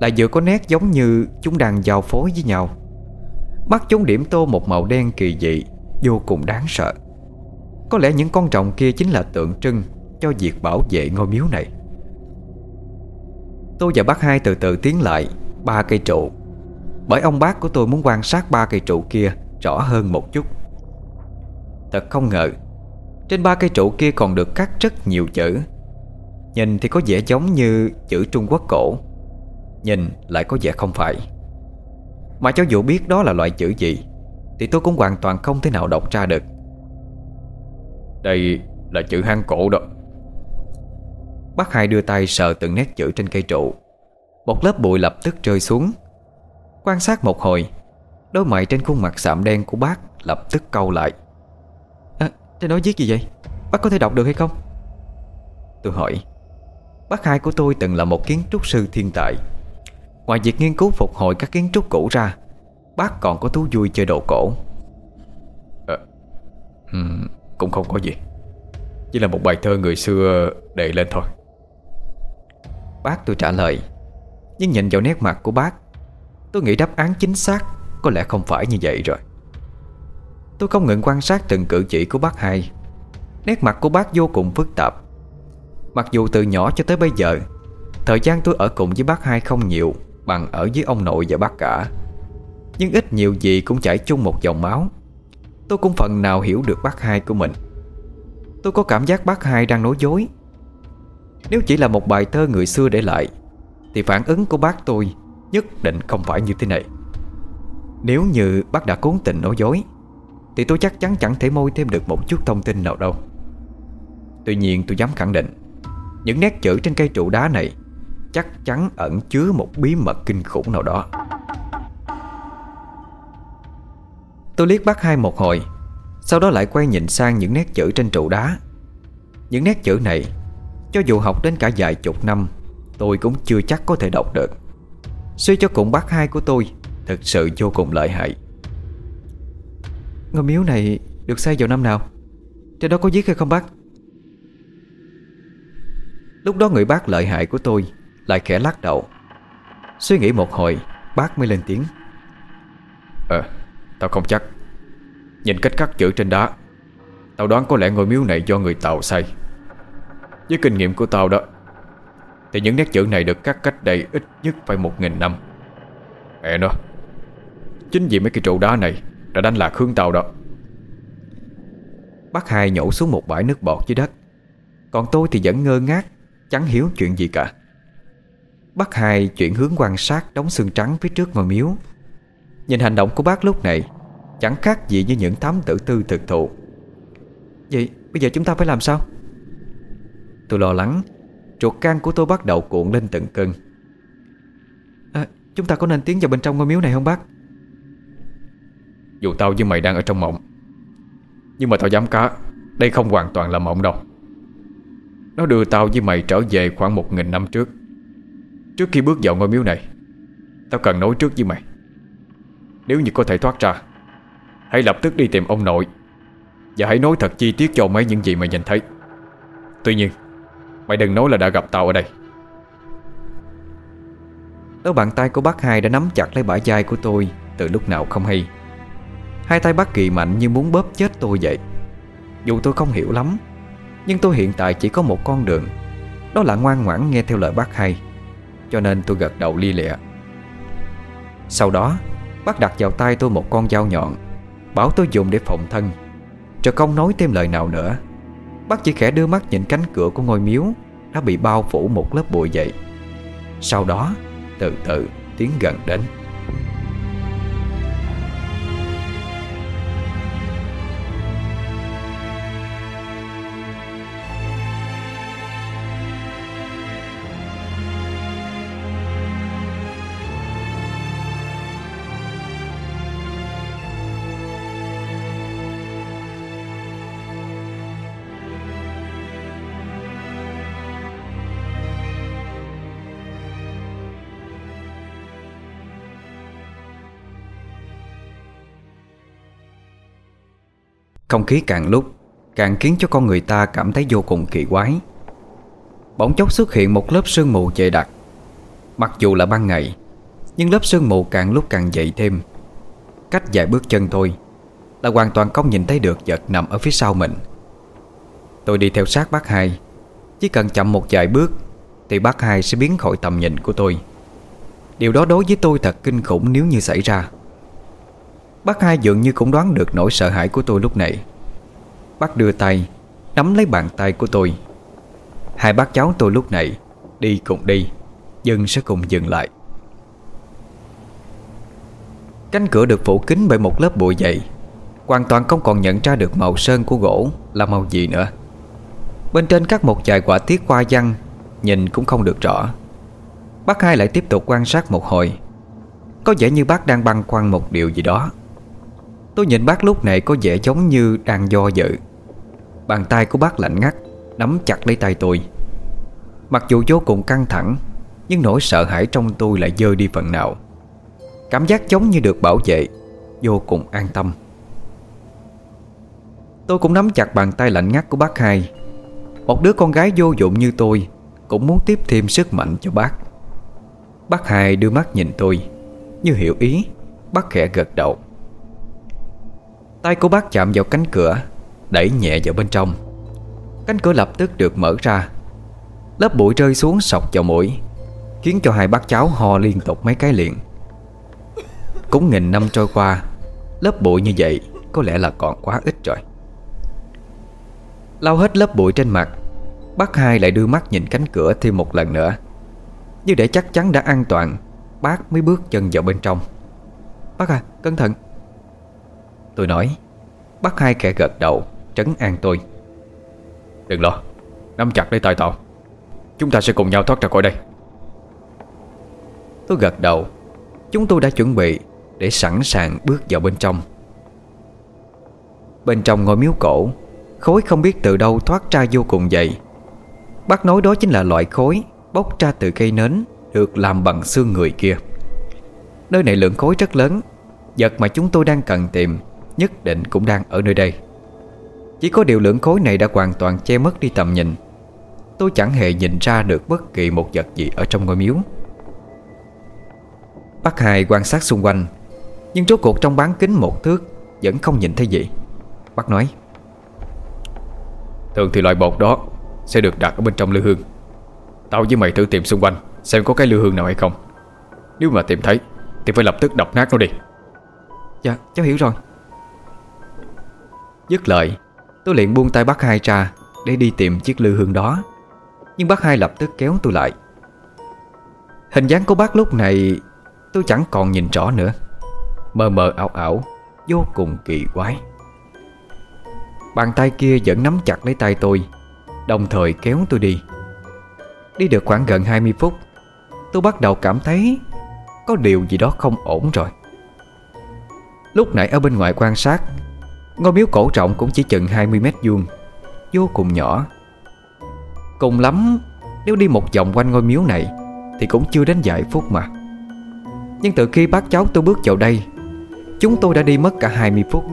Lại vừa có nét giống như chúng đang giao phối với nhau. Mắt chúng điểm tô một màu đen kỳ dị, Vô cùng đáng sợ. Có lẽ những con rồng kia chính là tượng trưng Cho việc bảo vệ ngôi miếu này. Tôi và bác hai từ từ tiến lại Ba cây trụ. Bởi ông bác của tôi muốn quan sát ba cây trụ kia Rõ hơn một chút. Thật không ngờ Trên ba cây trụ kia còn được cắt rất nhiều chữ. Nhìn thì có vẻ giống như chữ Trung Quốc cổ Nhìn lại có vẻ không phải. Mà cho dù biết đó là loại chữ gì Thì tôi cũng hoàn toàn không thể nào đọc ra được. Đây là chữ Hán cổ đó. Bác hai đưa tay sờ từng nét chữ trên cây trụ một lớp bụi lập tức rơi xuống. Quan sát một hồi Đôi mày trên khuôn mặt sạm đen của bác Lập tức câu lại. À, Trên đó viết gì vậy? Bác có thể đọc được hay không? Tôi hỏi. Bác hai của tôi từng là một kiến trúc sư thiên tài. Ngoài việc nghiên cứu phục hồi các kiến trúc cũ ra Bác còn có thú vui chơi đồ cổ. À, um, Cũng không có gì. Chỉ là một bài thơ người xưa đề lên thôi. Bác tôi trả lời. Nhưng nhìn vào nét mặt của bác, Tôi nghĩ đáp án chính xác Có lẽ không phải như vậy rồi. Tôi không ngừng quan sát từng cử chỉ của bác hai. Nét mặt của bác vô cùng phức tạp. Mặc dù từ nhỏ cho tới bây giờ, Thời gian tôi ở cùng với bác hai không nhiều Bằng ở với ông nội và bác cả. Nhưng ít nhiều gì cũng chảy chung một dòng máu. Tôi cũng phần nào hiểu được bác hai của mình. Tôi có cảm giác bác hai đang nói dối. Nếu chỉ là một bài thơ người xưa để lại thì phản ứng của bác tôi Nhất định không phải như thế này. Nếu như bác đã cố tình nói dối, Thì tôi chắc chắn chẳng thể môi thêm được một chút thông tin nào đâu. Tuy nhiên tôi dám khẳng định, Những nét chữ trên cây trụ đá này Chắc chắn ẩn chứa một bí mật kinh khủng nào đó. Tôi liếc bác hai một hồi, Sau đó lại quay nhìn sang những nét chữ trên trụ đá. Những nét chữ này, Cho dù học đến cả vài chục năm Tôi cũng chưa chắc có thể đọc được. Suy cho cùng bác hai của tôi thật sự vô cùng lợi hại. Ngôi miếu này được xây vào năm nào? Trên đó có viết hay không bác? Lúc đó người bác lợi hại của tôi Lại khẽ lắc đầu. Suy nghĩ một hồi, Bác mới lên tiếng. Ờ Tao không chắc. Nhìn cách khắc chữ trên đá, Tao đoán có lẽ ngôi miếu này do người Tàu xây. Với kinh nghiệm của tao đó thì những nét chữ này được cắt cách đây ít nhất phải một nghìn năm. Mẹ nó, Chính vì mấy cái trụ đá này Đã đánh lạc hướng tao đó. Bác hai nhổ xuống một bãi nước bọt dưới đất. Còn tôi thì vẫn ngơ ngác, Chẳng hiểu chuyện gì cả. Bác hai chuyển hướng quan sát Đống xương trắng phía trước ngôi miếu. Nhìn hành động của bác lúc này Chẳng khác gì như những thám tử tư thực thụ. Vậy bây giờ chúng ta phải làm sao? Tôi lo lắng Chuột can của tôi bắt đầu cuộn lên từng cơn à, Chúng ta có nên tiến vào bên trong ngôi miếu này không bác? Dù tao với mày đang ở trong mộng Nhưng mà tao dám cá Đây không hoàn toàn là mộng đâu. Nó đưa tao với mày trở về khoảng một nghìn năm trước. Trước khi bước vào ngôi miếu này Tao cần nói trước với mày. Nếu như có thể thoát ra Hãy lập tức đi tìm ông nội Và hãy nói thật chi tiết cho mấy những gì mày nhìn thấy. Tuy nhiên Mày đừng nói là đã gặp tao ở đây. Đôi bàn tay của bác hai đã nắm chặt lấy bả vai của tôi Từ lúc nào không hay. Hai tay bác kỳ mạnh như muốn bóp chết tôi vậy. Dù tôi không hiểu lắm, Nhưng tôi hiện tại chỉ có một con đường, Đó là ngoan ngoãn nghe theo lời bác hai. Cho nên tôi gật đầu lia lịa. Sau đó, Bác đặt vào tay tôi một con dao nhọn, Bảo tôi dùng để phòng thân Rồi không nói thêm lời nào nữa. Bác chỉ khẽ đưa mắt nhìn cánh cửa của ngôi miếu Đã bị bao phủ một lớp bụi vậy. Sau đó, từ từ tiến gần đến. Không khí càng lúc Càng khiến cho con người ta cảm thấy vô cùng kỳ quái. Bỗng chốc xuất hiện một lớp sương mù dày đặc. Mặc dù là ban ngày, Nhưng lớp sương mù càng lúc càng dày thêm. Cách vài bước chân thôi Là hoàn toàn không nhìn thấy được vật nằm ở phía sau mình. Tôi đi theo sát bác hai. Chỉ cần chậm một vài bước Thì bác hai sẽ biến khỏi tầm nhìn của tôi. Điều đó đối với tôi thật kinh khủng nếu như xảy ra. Bác hai dường như cũng đoán được nỗi sợ hãi của tôi lúc này. Bác đưa tay, Nắm lấy bàn tay của tôi. Hai bác cháu tôi lúc này Đi cùng đi Dân sẽ cùng dừng lại. Cánh cửa được phủ kín bởi một lớp bụi dày. Hoàn toàn không còn nhận ra được màu sơn của gỗ Là màu gì nữa. Bên trên các một vài quả tiết hoa văn, Nhìn cũng không được rõ. Bác hai lại tiếp tục quan sát một hồi. Có vẻ như bác đang băn khoăn một điều gì đó. Tôi nhìn bác lúc này có vẻ giống như đang do dự. Bàn tay của bác lạnh ngắt, Nắm chặt lấy tay tôi. Mặc dù vô cùng căng thẳng, Nhưng nỗi sợ hãi trong tôi lại dơ đi phần nào. Cảm giác giống như được bảo vệ, Vô cùng an tâm. Tôi cũng nắm chặt bàn tay lạnh ngắt của bác hai. Một đứa con gái vô dụng như tôi Cũng muốn tiếp thêm sức mạnh cho bác. Bác hai đưa mắt nhìn tôi, Như hiểu ý, Bác khẽ gật đầu. Tay của bác chạm vào cánh cửa, Đẩy nhẹ vào bên trong. Cánh cửa lập tức được mở ra. Lớp bụi rơi xuống sọc vào mũi, Khiến cho hai bác cháu ho liên tục mấy cái liền. Cũng nghìn năm trôi qua, Lớp bụi như vậy Có lẽ là còn quá ít rồi. Lau hết lớp bụi trên mặt, Bác hai lại đưa mắt nhìn cánh cửa thêm một lần nữa. Như để chắc chắn đã an toàn, Bác mới bước chân vào bên trong. Bác à cẩn thận Tôi nói, Bác hai kẻ gật đầu, Trấn an tôi. Đừng lo, Nắm chặt lấy tay tao. Chúng ta sẽ cùng nhau thoát ra khỏi đây. Tôi gật đầu. Chúng tôi đã chuẩn bị Để sẵn sàng bước vào bên trong. Bên trong ngôi miếu cổ, Khối không biết từ đâu thoát ra vô cùng dày. Bác nói đó chính là loại khối Bốc ra từ cây nến Được làm bằng xương người kia. Nơi này lượng khối rất lớn, Vật mà chúng tôi đang cần tìm Nhất định cũng đang ở nơi đây. Chỉ có điều lượng khối này đã hoàn toàn che mất đi tầm nhìn. Tôi chẳng hề nhìn ra được bất kỳ một vật gì ở trong ngôi miếu. Bác Hai quan sát xung quanh Nhưng rốt cuộc trong bán kính một thước Vẫn không nhìn thấy gì. Bác nói Thường thì loại bột đó Sẽ được đặt ở bên trong lư hương. Tao với mày thử tìm xung quanh Xem có cái lư hương nào hay không. Nếu mà tìm thấy Thì phải lập tức đập nát nó đi. Dạ cháu hiểu rồi Dứt lời, Tôi liền buông tay bác hai ra Để đi tìm chiếc lư hương đó. Nhưng bác hai lập tức kéo tôi lại. Hình dáng của bác lúc này, Tôi chẳng còn nhìn rõ nữa. Mờ mờ ảo ảo, Vô cùng kỳ quái. Bàn tay kia vẫn nắm chặt lấy tay tôi, Đồng thời kéo tôi đi. Đi được khoảng gần 20 phút, Tôi bắt đầu cảm thấy Có điều gì đó không ổn rồi. Lúc nãy ở bên ngoài quan sát Ngôi miếu cổ trọng cũng chỉ chừng 20 mét vuông, Vô cùng nhỏ. Cùng lắm, Nếu đi một vòng quanh ngôi miếu này Thì cũng chưa đến vài phút mà. Nhưng từ khi bác cháu tôi bước vào đây, Chúng tôi đã đi mất cả 20 phút.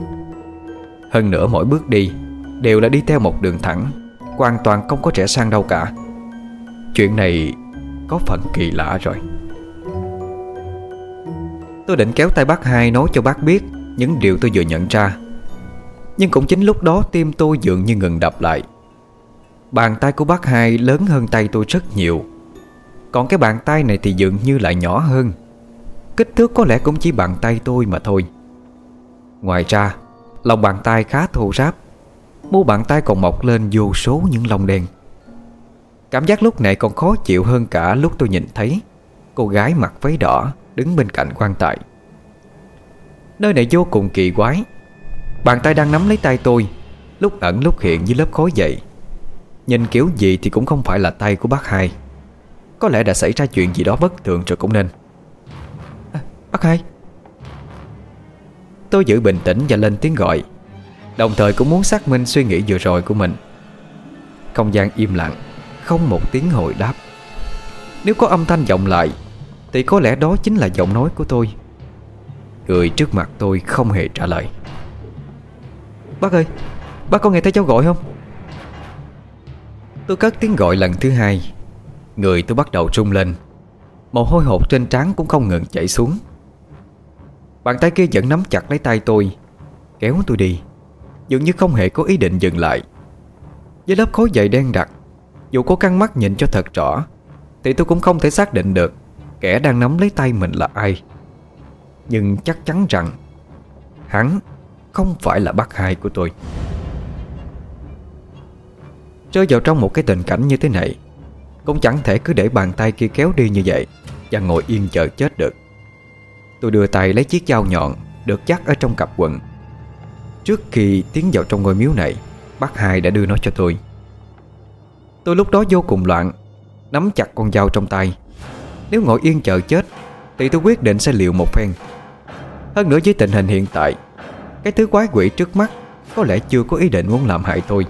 Hơn nữa mỗi bước đi Đều là đi theo một đường thẳng, Hoàn toàn không có trẻ sang đâu cả. Chuyện này Có phần kỳ lạ rồi. Tôi định kéo tay bác hai nói cho bác biết Những điều tôi vừa nhận ra nhưng cũng chính lúc đó tim tôi dường như ngừng đập lại. Bàn tay của bác hai lớn hơn tay tôi rất nhiều. Còn cái bàn tay này thì dường như lại nhỏ hơn. Kích thước có lẽ cũng chỉ bằng tay tôi mà thôi. Ngoài ra, Lòng bàn tay khá thô ráp. Mu bàn tay còn mọc lên vô số những lông đen. Cảm giác lúc này còn khó chịu hơn cả lúc tôi nhìn thấy Cô gái mặc váy đỏ Đứng bên cạnh quan tài. Nơi này vô cùng kỳ quái. Bàn tay đang nắm lấy tay tôi Lúc ẩn lúc hiện dưới lớp khói dậy. Nhìn kiểu gì thì cũng không phải là tay của bác hai. Có lẽ đã xảy ra chuyện gì đó bất thường rồi cũng nên. À, Bác hai. Tôi giữ bình tĩnh và lên tiếng gọi Đồng thời cũng muốn xác minh suy nghĩ vừa rồi của mình. Không gian im lặng Không một tiếng hồi đáp. Nếu có âm thanh vọng lại Thì có lẽ đó chính là giọng nói của tôi. Người trước mặt tôi không hề trả lời. Bác ơi, Bác có nghe thấy cháu gọi không? Tôi cất tiếng gọi lần thứ hai. Người tôi bắt đầu rung lên. Mồ hôi hột trên trán cũng không ngừng chảy xuống. Bàn tay kia vẫn nắm chặt lấy tay tôi, Kéo tôi đi, Dường như không hề có ý định dừng lại. Với lớp khối dày đen đặc, Dù có căng mắt nhìn cho thật rõ, Thì tôi cũng không thể xác định được Kẻ đang nắm lấy tay mình là ai. Nhưng chắc chắn rằng, Hắn không phải là bác hai của tôi. Rơi vào trong một cái tình cảnh như thế này, Cũng chẳng thể cứ để bàn tay kia kéo đi như vậy Và ngồi yên chờ chết được. Tôi đưa tay lấy chiếc dao nhọn Được chắc ở trong cặp quần. Trước khi tiến vào trong ngôi miếu này, Bác hai đã đưa nó cho tôi. Tôi lúc đó vô cùng loạn, Nắm chặt con dao trong tay. Nếu ngồi yên chờ chết, Thì tôi quyết định sẽ liều một phen. Hơn nữa với tình hình hiện tại cái thứ quái quỷ trước mắt Có lẽ chưa có ý định muốn làm hại tôi.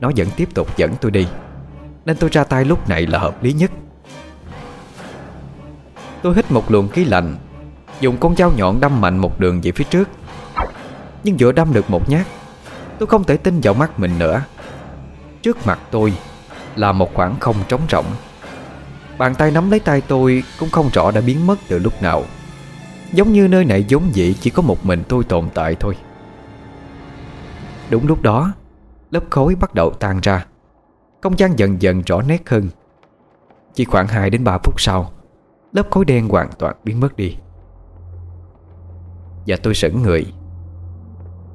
Nó vẫn tiếp tục dẫn tôi đi. Nên tôi ra tay lúc này là hợp lý nhất. Tôi hít một luồng khí lạnh, Dùng con dao nhọn đâm mạnh một đường về phía trước. Nhưng vừa đâm được một nhát, Tôi không thể tin vào mắt mình nữa. Trước mặt tôi Là một khoảng không trống rỗng. Bàn tay nắm lấy tay tôi Cũng không rõ đã biến mất từ lúc nào. Giống như nơi này giống dị Chỉ có một mình tôi tồn tại thôi. Đúng lúc đó, Lớp khối bắt đầu tan ra. Không gian dần dần rõ nét hơn. Chỉ khoảng 2 đến 3 phút sau, Lớp khối đen hoàn toàn biến mất đi. Và tôi sững người.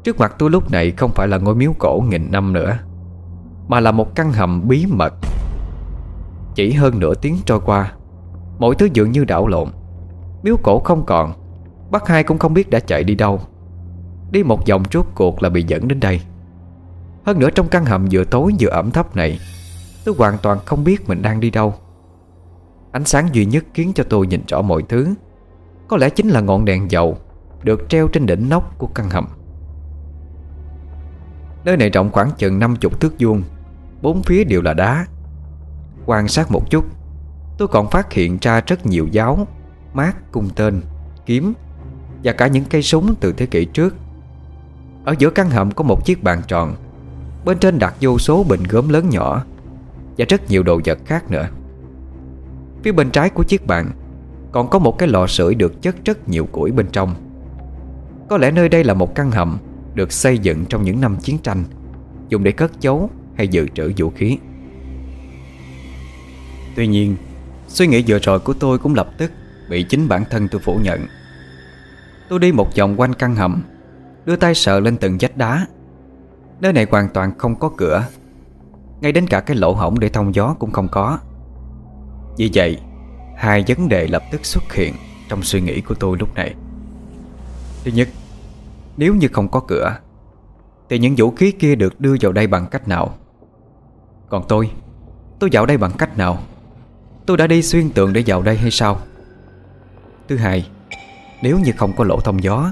Trước mặt tôi lúc này không phải là ngôi miếu cổ nghìn năm nữa, Mà là một căn hầm bí mật. Chỉ hơn nửa tiếng trôi qua, Mọi thứ dường như đảo lộn. Miếu cổ không còn Bác hai cũng không biết đã chạy đi đâu. Đi một vòng rốt cuộc là bị dẫn đến đây. Hơn nữa trong căn hầm vừa tối vừa ẩm thấp này Tôi hoàn toàn không biết mình đang đi đâu. Ánh sáng duy nhất khiến cho tôi nhìn rõ mọi thứ Có lẽ chính là ngọn đèn dầu Được treo trên đỉnh nóc của căn hầm. Nơi này rộng khoảng chừng 50 thước vuông Bốn phía đều là đá. Quan sát một chút Tôi còn phát hiện ra rất nhiều giáo Mát, cung tên, kiếm và cả những cây súng từ thế kỷ trước. Ở giữa căn hầm có một chiếc bàn tròn, Bên trên đặt vô số bình gốm lớn nhỏ Và rất nhiều đồ vật khác nữa. Phía bên trái của chiếc bàn Còn có một cái lò sưởi được chất rất nhiều củi bên trong. Có lẽ nơi đây là một căn hầm Được xây dựng trong những năm chiến tranh, Dùng để cất giấu hay dự trữ vũ khí. Tuy nhiên, Suy nghĩ vừa rồi của tôi cũng lập tức Bị chính bản thân tôi phủ nhận. Tôi đi một vòng quanh căn hầm, Đưa tay sờ lên từng vách đá. Nơi này hoàn toàn không có cửa. Ngay đến cả cái lỗ hổng để thông gió cũng không có. Vì vậy, Hai vấn đề lập tức xuất hiện Trong suy nghĩ của tôi lúc này. Thứ nhất, Nếu như không có cửa, Thì những vũ khí kia được đưa vào đây bằng cách nào? Còn tôi Tôi vào đây bằng cách nào? Tôi đã đi xuyên tường để vào đây hay sao? Thứ hai nếu như không có lỗ thông gió,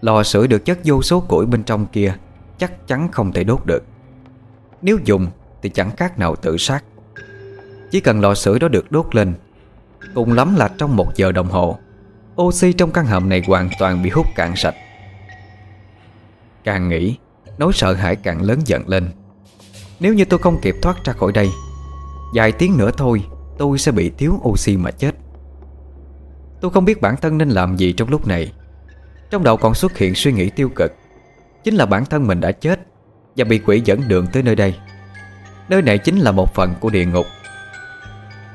Lò sưởi được chất vô số củi bên trong kia Chắc chắn không thể đốt được. Nếu dùng thì chẳng khác nào tự sát. Chỉ cần lò sưởi đó được đốt lên, Cùng lắm là trong một giờ đồng hồ, Oxy trong căn hầm này hoàn toàn bị hút cạn sạch. Càng nghĩ, Nỗi sợ hãi càng lớn dần lên. Nếu như tôi không kịp thoát ra khỏi đây, Vài tiếng nữa thôi, Tôi sẽ bị thiếu oxy mà chết. Tôi không biết bản thân nên làm gì trong lúc này. Trong đầu còn xuất hiện suy nghĩ tiêu cực. Chính là bản thân mình đã chết Và bị quỷ dẫn đường tới nơi đây. Nơi này chính là một phần của địa ngục.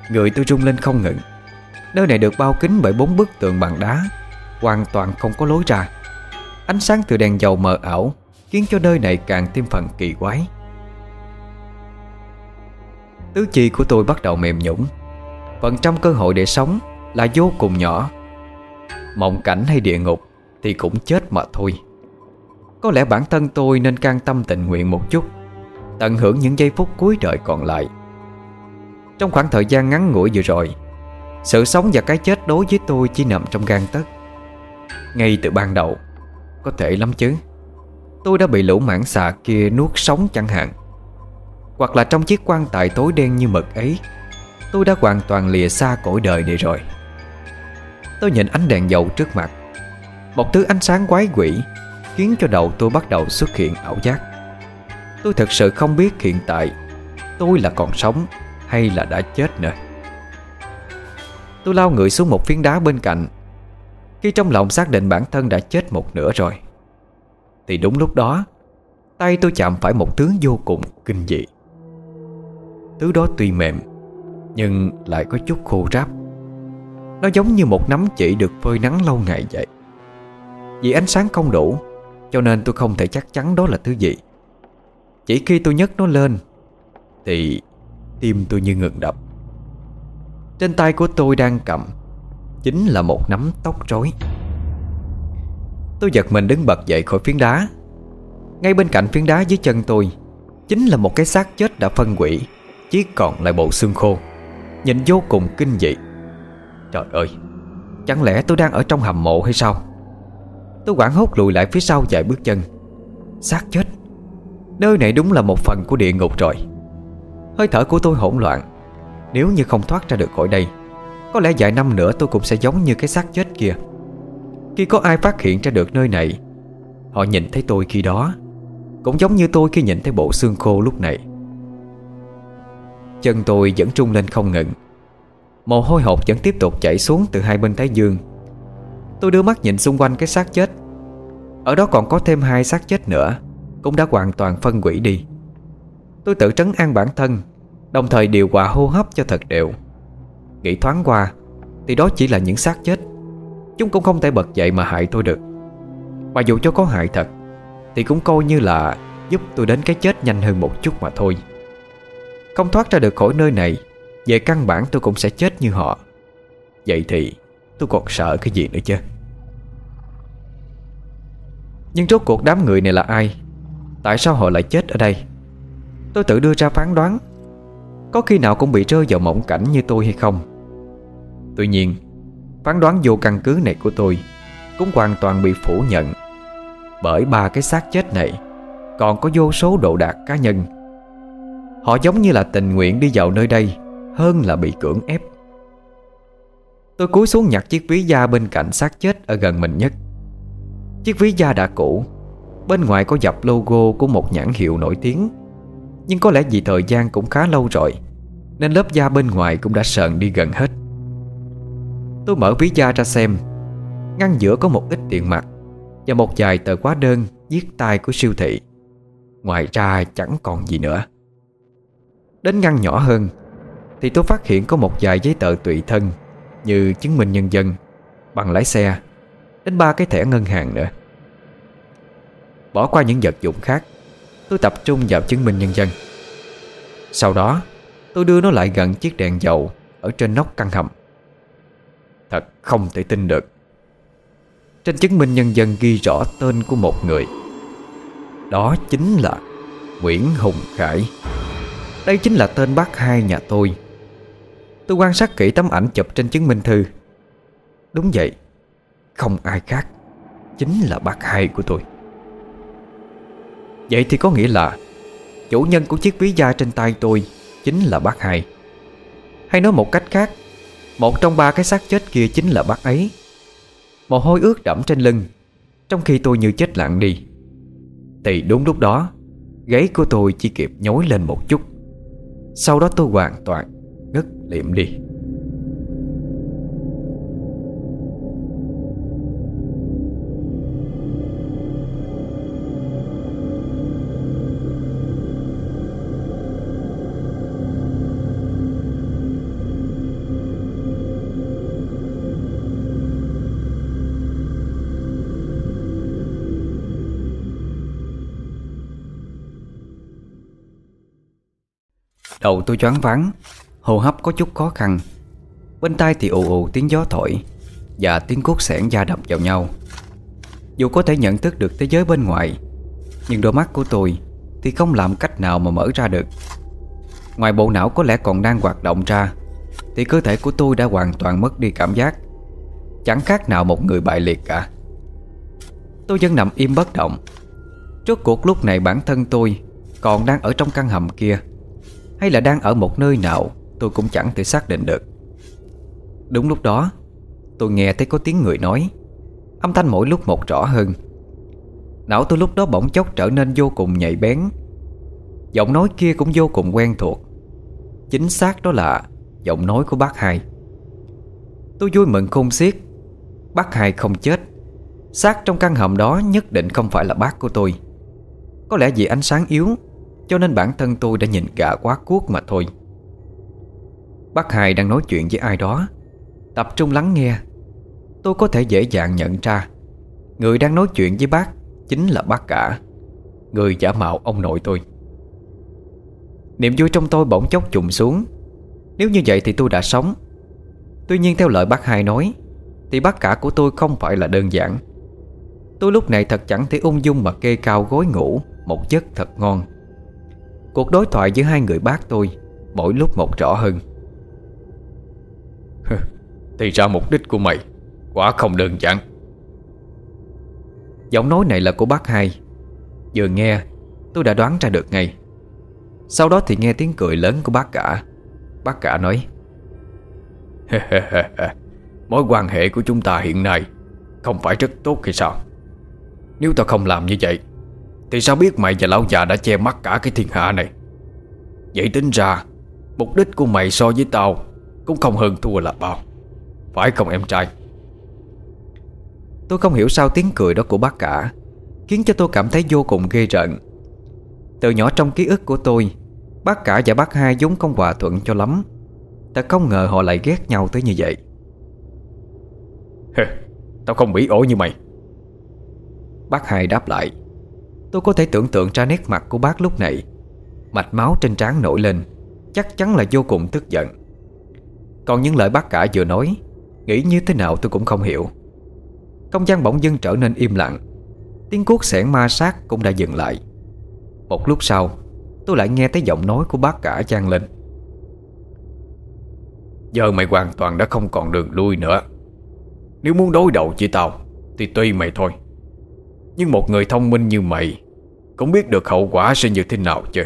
Người tôi rung lên không ngừng. Nơi này được bao kính bởi bốn bức tường bằng đá, Hoàn toàn không có lối ra. Ánh sáng từ đèn dầu mờ ảo Khiến cho nơi này càng thêm phần kỳ quái. Tứ chi của tôi bắt đầu mềm nhũng Phần trăm cơ hội để sống. Là vô cùng nhỏ. Mộng cảnh hay địa ngục Thì cũng chết mà thôi. Có lẽ bản thân tôi nên can tâm tình nguyện một chút, Tận hưởng những giây phút cuối đời còn lại. Trong khoảng thời gian ngắn ngủi vừa rồi, Sự sống và cái chết đối với tôi chỉ nằm trong gan tấc. Ngay từ ban đầu, Có thể lắm chứ. Tôi đã bị lũ mãng xà kia nuốt sống chẳng hạn. Hoặc là trong chiếc quan tài tối đen như mực ấy, Tôi đã hoàn toàn lìa xa cõi đời này rồi. Tôi nhìn ánh đèn dầu trước mặt. Một thứ ánh sáng quái quỷ Khiến cho đầu tôi bắt đầu xuất hiện ảo giác. Tôi thật sự không biết hiện tại Tôi là còn sống Hay là đã chết nữa. Tôi lao người xuống một phiến đá bên cạnh. Khi trong lòng xác định bản thân đã chết một nửa rồi, Thì đúng lúc đó, Tay tôi chạm phải một thứ vô cùng kinh dị. Thứ đó tuy mềm, Nhưng lại có chút khô ráp. Nó giống như một nắm chỉ được phơi nắng lâu ngày vậy. Vì ánh sáng không đủ, Cho nên tôi không thể chắc chắn đó là thứ gì. Chỉ khi tôi nhấc nó lên, Thì tim tôi như ngừng đập. Trên tay của tôi đang cầm Chính là một nắm tóc rối. Tôi giật mình đứng bật dậy khỏi phiến đá. Ngay bên cạnh phiến đá dưới chân tôi, Chính là một cái xác chết đã phân hủy, Chỉ còn lại bộ xương khô. Nhìn vô cùng kinh dị. Trời ơi, Chẳng lẽ tôi đang ở trong hầm mộ hay sao? Tôi quảng hốt lùi lại phía sau vài bước chân. Xác chết. Nơi này đúng là một phần của địa ngục rồi. Hơi thở của tôi hỗn loạn. Nếu như không thoát ra được khỏi đây, Có lẽ vài năm nữa tôi cũng sẽ giống như cái xác chết kia. Khi có ai phát hiện ra được nơi này, Họ nhìn thấy tôi khi đó, Cũng giống như tôi khi nhìn thấy bộ xương khô lúc này. Chân tôi vẫn trung lên không ngừng. Mồ hôi hột vẫn tiếp tục chảy xuống từ hai bên thái dương. Tôi đưa mắt nhìn xung quanh cái xác chết. Ở đó còn có thêm hai xác chết nữa, Cũng đã hoàn toàn phân hủy đi. Tôi tự trấn an bản thân, Đồng thời điều hòa hô hấp cho thật đều. Nghĩ thoáng qua, Thì đó chỉ là những xác chết. Chúng cũng không thể bật dậy mà hại tôi được. Mà dù cho có hại thật, Thì cũng coi như là Giúp tôi đến cái chết nhanh hơn một chút mà thôi. Không thoát ra được khỏi nơi này về căn bản tôi cũng sẽ chết như họ. Vậy thì, tôi còn sợ cái gì nữa chứ? Nhưng rốt cuộc đám người này là ai? Tại sao họ lại chết ở đây? Tôi tự đưa ra phán đoán. Có khi nào cũng bị rơi vào mộng cảnh như tôi hay không? Tuy nhiên, Phán đoán vô căn cứ này của tôi Cũng hoàn toàn bị phủ nhận. Bởi ba cái xác chết này Còn có vô số độ đạt cá nhân. Họ giống như là tình nguyện đi vào nơi đây hơn là bị cưỡng ép. Tôi cúi xuống nhặt chiếc ví da bên cạnh xác chết ở gần mình nhất. Chiếc ví da đã cũ, Bên ngoài có dập logo của một nhãn hiệu nổi tiếng. Nhưng có lẽ vì thời gian cũng khá lâu rồi, Nên lớp da bên ngoài cũng đã sờn đi gần hết. Tôi mở ví da ra xem. Ngăn giữa có một ít tiền mặt Và một vài tờ hóa đơn viết tay của siêu thị. Ngoài ra chẳng còn gì nữa. Đến ngăn nhỏ hơn thì tôi phát hiện có một vài giấy tờ tùy thân Như chứng minh nhân dân, Bằng lái xe, Đến ba cái thẻ ngân hàng nữa. Bỏ qua những vật dụng khác, Tôi tập trung vào chứng minh nhân dân. Sau đó, Tôi đưa nó lại gần chiếc đèn dầu Ở trên nóc căn hầm. Thật không thể tin được. Trên chứng minh nhân dân ghi rõ tên của một người. Đó chính là Nguyễn Hùng Khải. Đây chính là tên bác hai nhà tôi. Tôi quan sát kỹ tấm ảnh chụp trên chứng minh thư. Đúng vậy, Không ai khác Chính là bác hai của tôi. Vậy thì có nghĩa là Chủ nhân của chiếc ví da trên tay tôi Chính là bác hai. Hay nói một cách khác, Một trong ba cái xác chết kia chính là bác ấy. Mồ hôi ướt đẫm trên lưng, Trong khi tôi như chết lặng đi. Thì đúng lúc đó, Gáy của tôi chỉ kịp nhối lên một chút. Sau đó tôi hoàn toàn Ngất liệm đi. Đầu tôi choáng váng. Hô hấp có chút khó khăn. Bên tai thì ù ù tiếng gió thổi, Và tiếng cuốc sẻn da đập vào nhau. Dù có thể nhận thức được thế giới bên ngoài, Nhưng đôi mắt của tôi Thì không làm cách nào mà mở ra được. Ngoài bộ não có lẽ còn đang hoạt động ra, Thì cơ thể của tôi đã hoàn toàn mất đi cảm giác. Chẳng khác nào một người bại liệt cả. Tôi vẫn nằm im bất động. Rốt cuộc lúc này bản thân tôi Còn đang ở trong căn hầm kia, Hay là đang ở một nơi nào Tôi cũng chẳng thể xác định được. Đúng lúc đó, Tôi nghe thấy có tiếng người nói. Âm thanh mỗi lúc một rõ hơn. Não tôi lúc đó bỗng chốc trở nên vô cùng nhạy bén. Giọng nói kia cũng vô cùng quen thuộc. Chính xác đó là Giọng nói của bác hai. Tôi vui mừng khôn xiết. Bác hai không chết. Xác trong căn hầm đó nhất định không phải là bác của tôi. Có lẽ vì ánh sáng yếu, Cho nên bản thân tôi đã nhìn gà quá cuốc mà thôi. Bác hai đang nói chuyện với ai đó. Tập trung lắng nghe. Tôi có thể dễ dàng nhận ra. Người đang nói chuyện với bác Chính là bác cả. Người giả mạo ông nội tôi. Niềm vui trong tôi bỗng chốc trùng xuống. Nếu như vậy thì tôi đã sống. Tuy nhiên theo lời bác hai nói, Thì bác cả của tôi không phải là đơn giản. Tôi lúc này thật chẳng thể ung dung mà kê cao gối ngủ Một giấc thật ngon. Cuộc đối thoại giữa hai người bác tôi Mỗi lúc một rõ hơn. Thì ra mục đích của mày Quả không đơn giản. Giọng nói này là của bác hai. Vừa nghe, tôi đã đoán ra được ngay. Sau đó thì nghe tiếng cười lớn của bác cả. Bác cả nói Mối quan hệ của chúng ta hiện nay Không phải rất tốt hay sao? Nếu tao không làm như vậy, Thì sao biết mày và lão già đã che mắt cả cái thiên hạ này? Vậy tính ra, Mục đích của mày so với tao Cũng không hơn thua là bao. Phải không em trai? Tôi không hiểu sao tiếng cười đó của bác cả Khiến cho tôi cảm thấy vô cùng ghê rợn. Từ nhỏ trong ký ức của tôi Bác cả và bác hai vốn không hòa thuận cho lắm. Ta không ngờ họ lại ghét nhau tới như vậy. Tao không bị ổ như mày. Bác hai đáp lại Tôi có thể tưởng tượng ra nét mặt của bác lúc này. Mạch máu trên trán nổi lên Chắc chắn là vô cùng tức giận. Còn những lời bác cả vừa nói Nghĩ như thế nào tôi cũng không hiểu. Không gian bỗng dưng trở nên im lặng. Tiếng cuốc sẻn ma sát cũng đã dừng lại. Một lúc sau, Tôi lại nghe thấy giọng nói của bác cả trang lên. Giờ mày hoàn toàn đã không còn đường lui nữa. Nếu muốn đối đầu với tao, Thì tùy mày thôi. Nhưng một người thông minh như mày Cũng biết được hậu quả sẽ như thế nào chứ.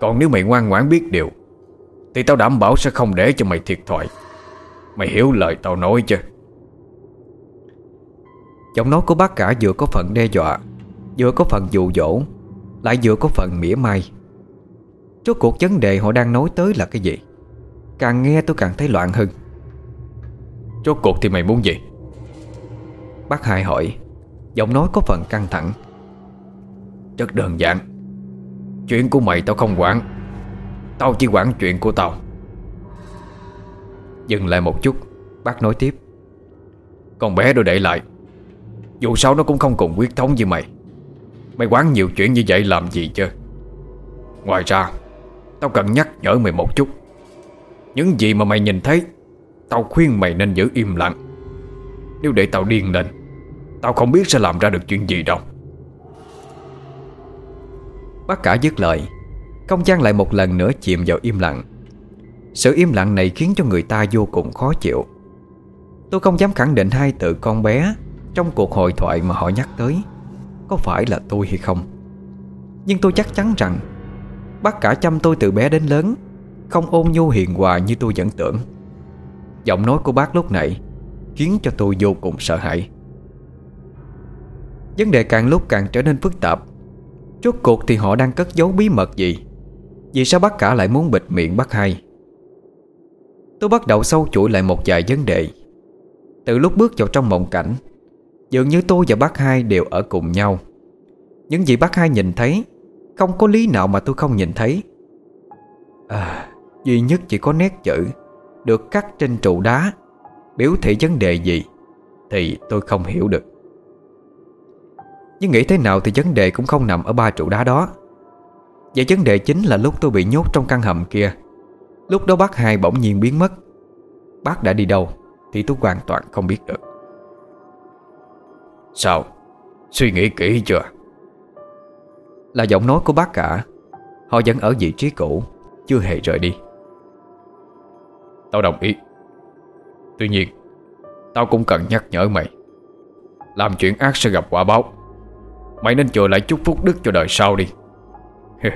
Còn nếu mày ngoan ngoãn biết điều, Thì tao đảm bảo sẽ không để cho mày thiệt thòi. Mày hiểu lời tao nói chứ? Giọng nói của bác cả vừa có phần đe dọa Vừa có phần dụ dỗ Lại vừa có phần mỉa mai. Rốt cuộc vấn đề họ đang nói tới là cái gì? Càng nghe tôi càng thấy loạn hơn. Rốt cuộc thì mày muốn gì? Bác hai hỏi Giọng nói có phần căng thẳng. Rất đơn giản. Chuyện của mày tao không quản. Tao chỉ quản chuyện của tao Dừng lại một chút, Bác nói tiếp. Con bé đôi để lại. Dù sao nó cũng không cùng quyết thống như mày. Mày quán nhiều chuyện như vậy làm gì chứ? Ngoài ra, Tao cần nhắc nhở mày một chút. Những gì mà mày nhìn thấy, Tao khuyên mày nên giữ im lặng. Nếu để tao điên lên, Tao không biết sẽ làm ra được chuyện gì đâu. Bác cả dứt lời, Không gian lại một lần nữa chìm vào im lặng. Sự im lặng này khiến cho người ta vô cùng khó chịu. Tôi không dám khẳng định hai tự con bé Trong cuộc hội thoại mà họ nhắc tới, Có phải là tôi hay không. Nhưng tôi chắc chắn rằng, Bác cả chăm tôi từ bé đến lớn, Không ôn nhu hiền hòa như tôi vẫn tưởng. Giọng nói của bác lúc nãy Khiến cho tôi vô cùng sợ hãi. Vấn đề càng lúc càng trở nên phức tạp. Rốt cuộc thì họ đang cất giấu bí mật gì? Vì sao bác cả lại muốn bịt miệng bác hai? Tôi bắt đầu sâu chuỗi lại một vài vấn đề. Từ lúc bước vào trong mộng cảnh, Dường như tôi và bác hai đều ở cùng nhau. Những gì bác hai nhìn thấy, Không có lý nào mà tôi không nhìn thấy. À Duy nhất chỉ có nét chữ Được cắt trên trụ đá, Biểu thị vấn đề gì Thì tôi không hiểu được. Nhưng nghĩ thế nào thì vấn đề cũng không nằm ở ba trụ đá đó. Và vấn đề chính là lúc tôi bị nhốt trong căn hầm kia. Lúc đó bác hai bỗng nhiên biến mất. Bác đã đi đâu Thì tôi hoàn toàn không biết được. Sao? Suy nghĩ kỹ chưa? Là giọng nói của bác cả. Họ vẫn ở vị trí cũ Chưa hề rời đi. Tao đồng ý. Tuy nhiên Tao cũng cần nhắc nhở mày. Làm chuyện ác sẽ gặp quả báo. Mày nên chờ lại chút phúc đức cho đời sau đi. <laughs>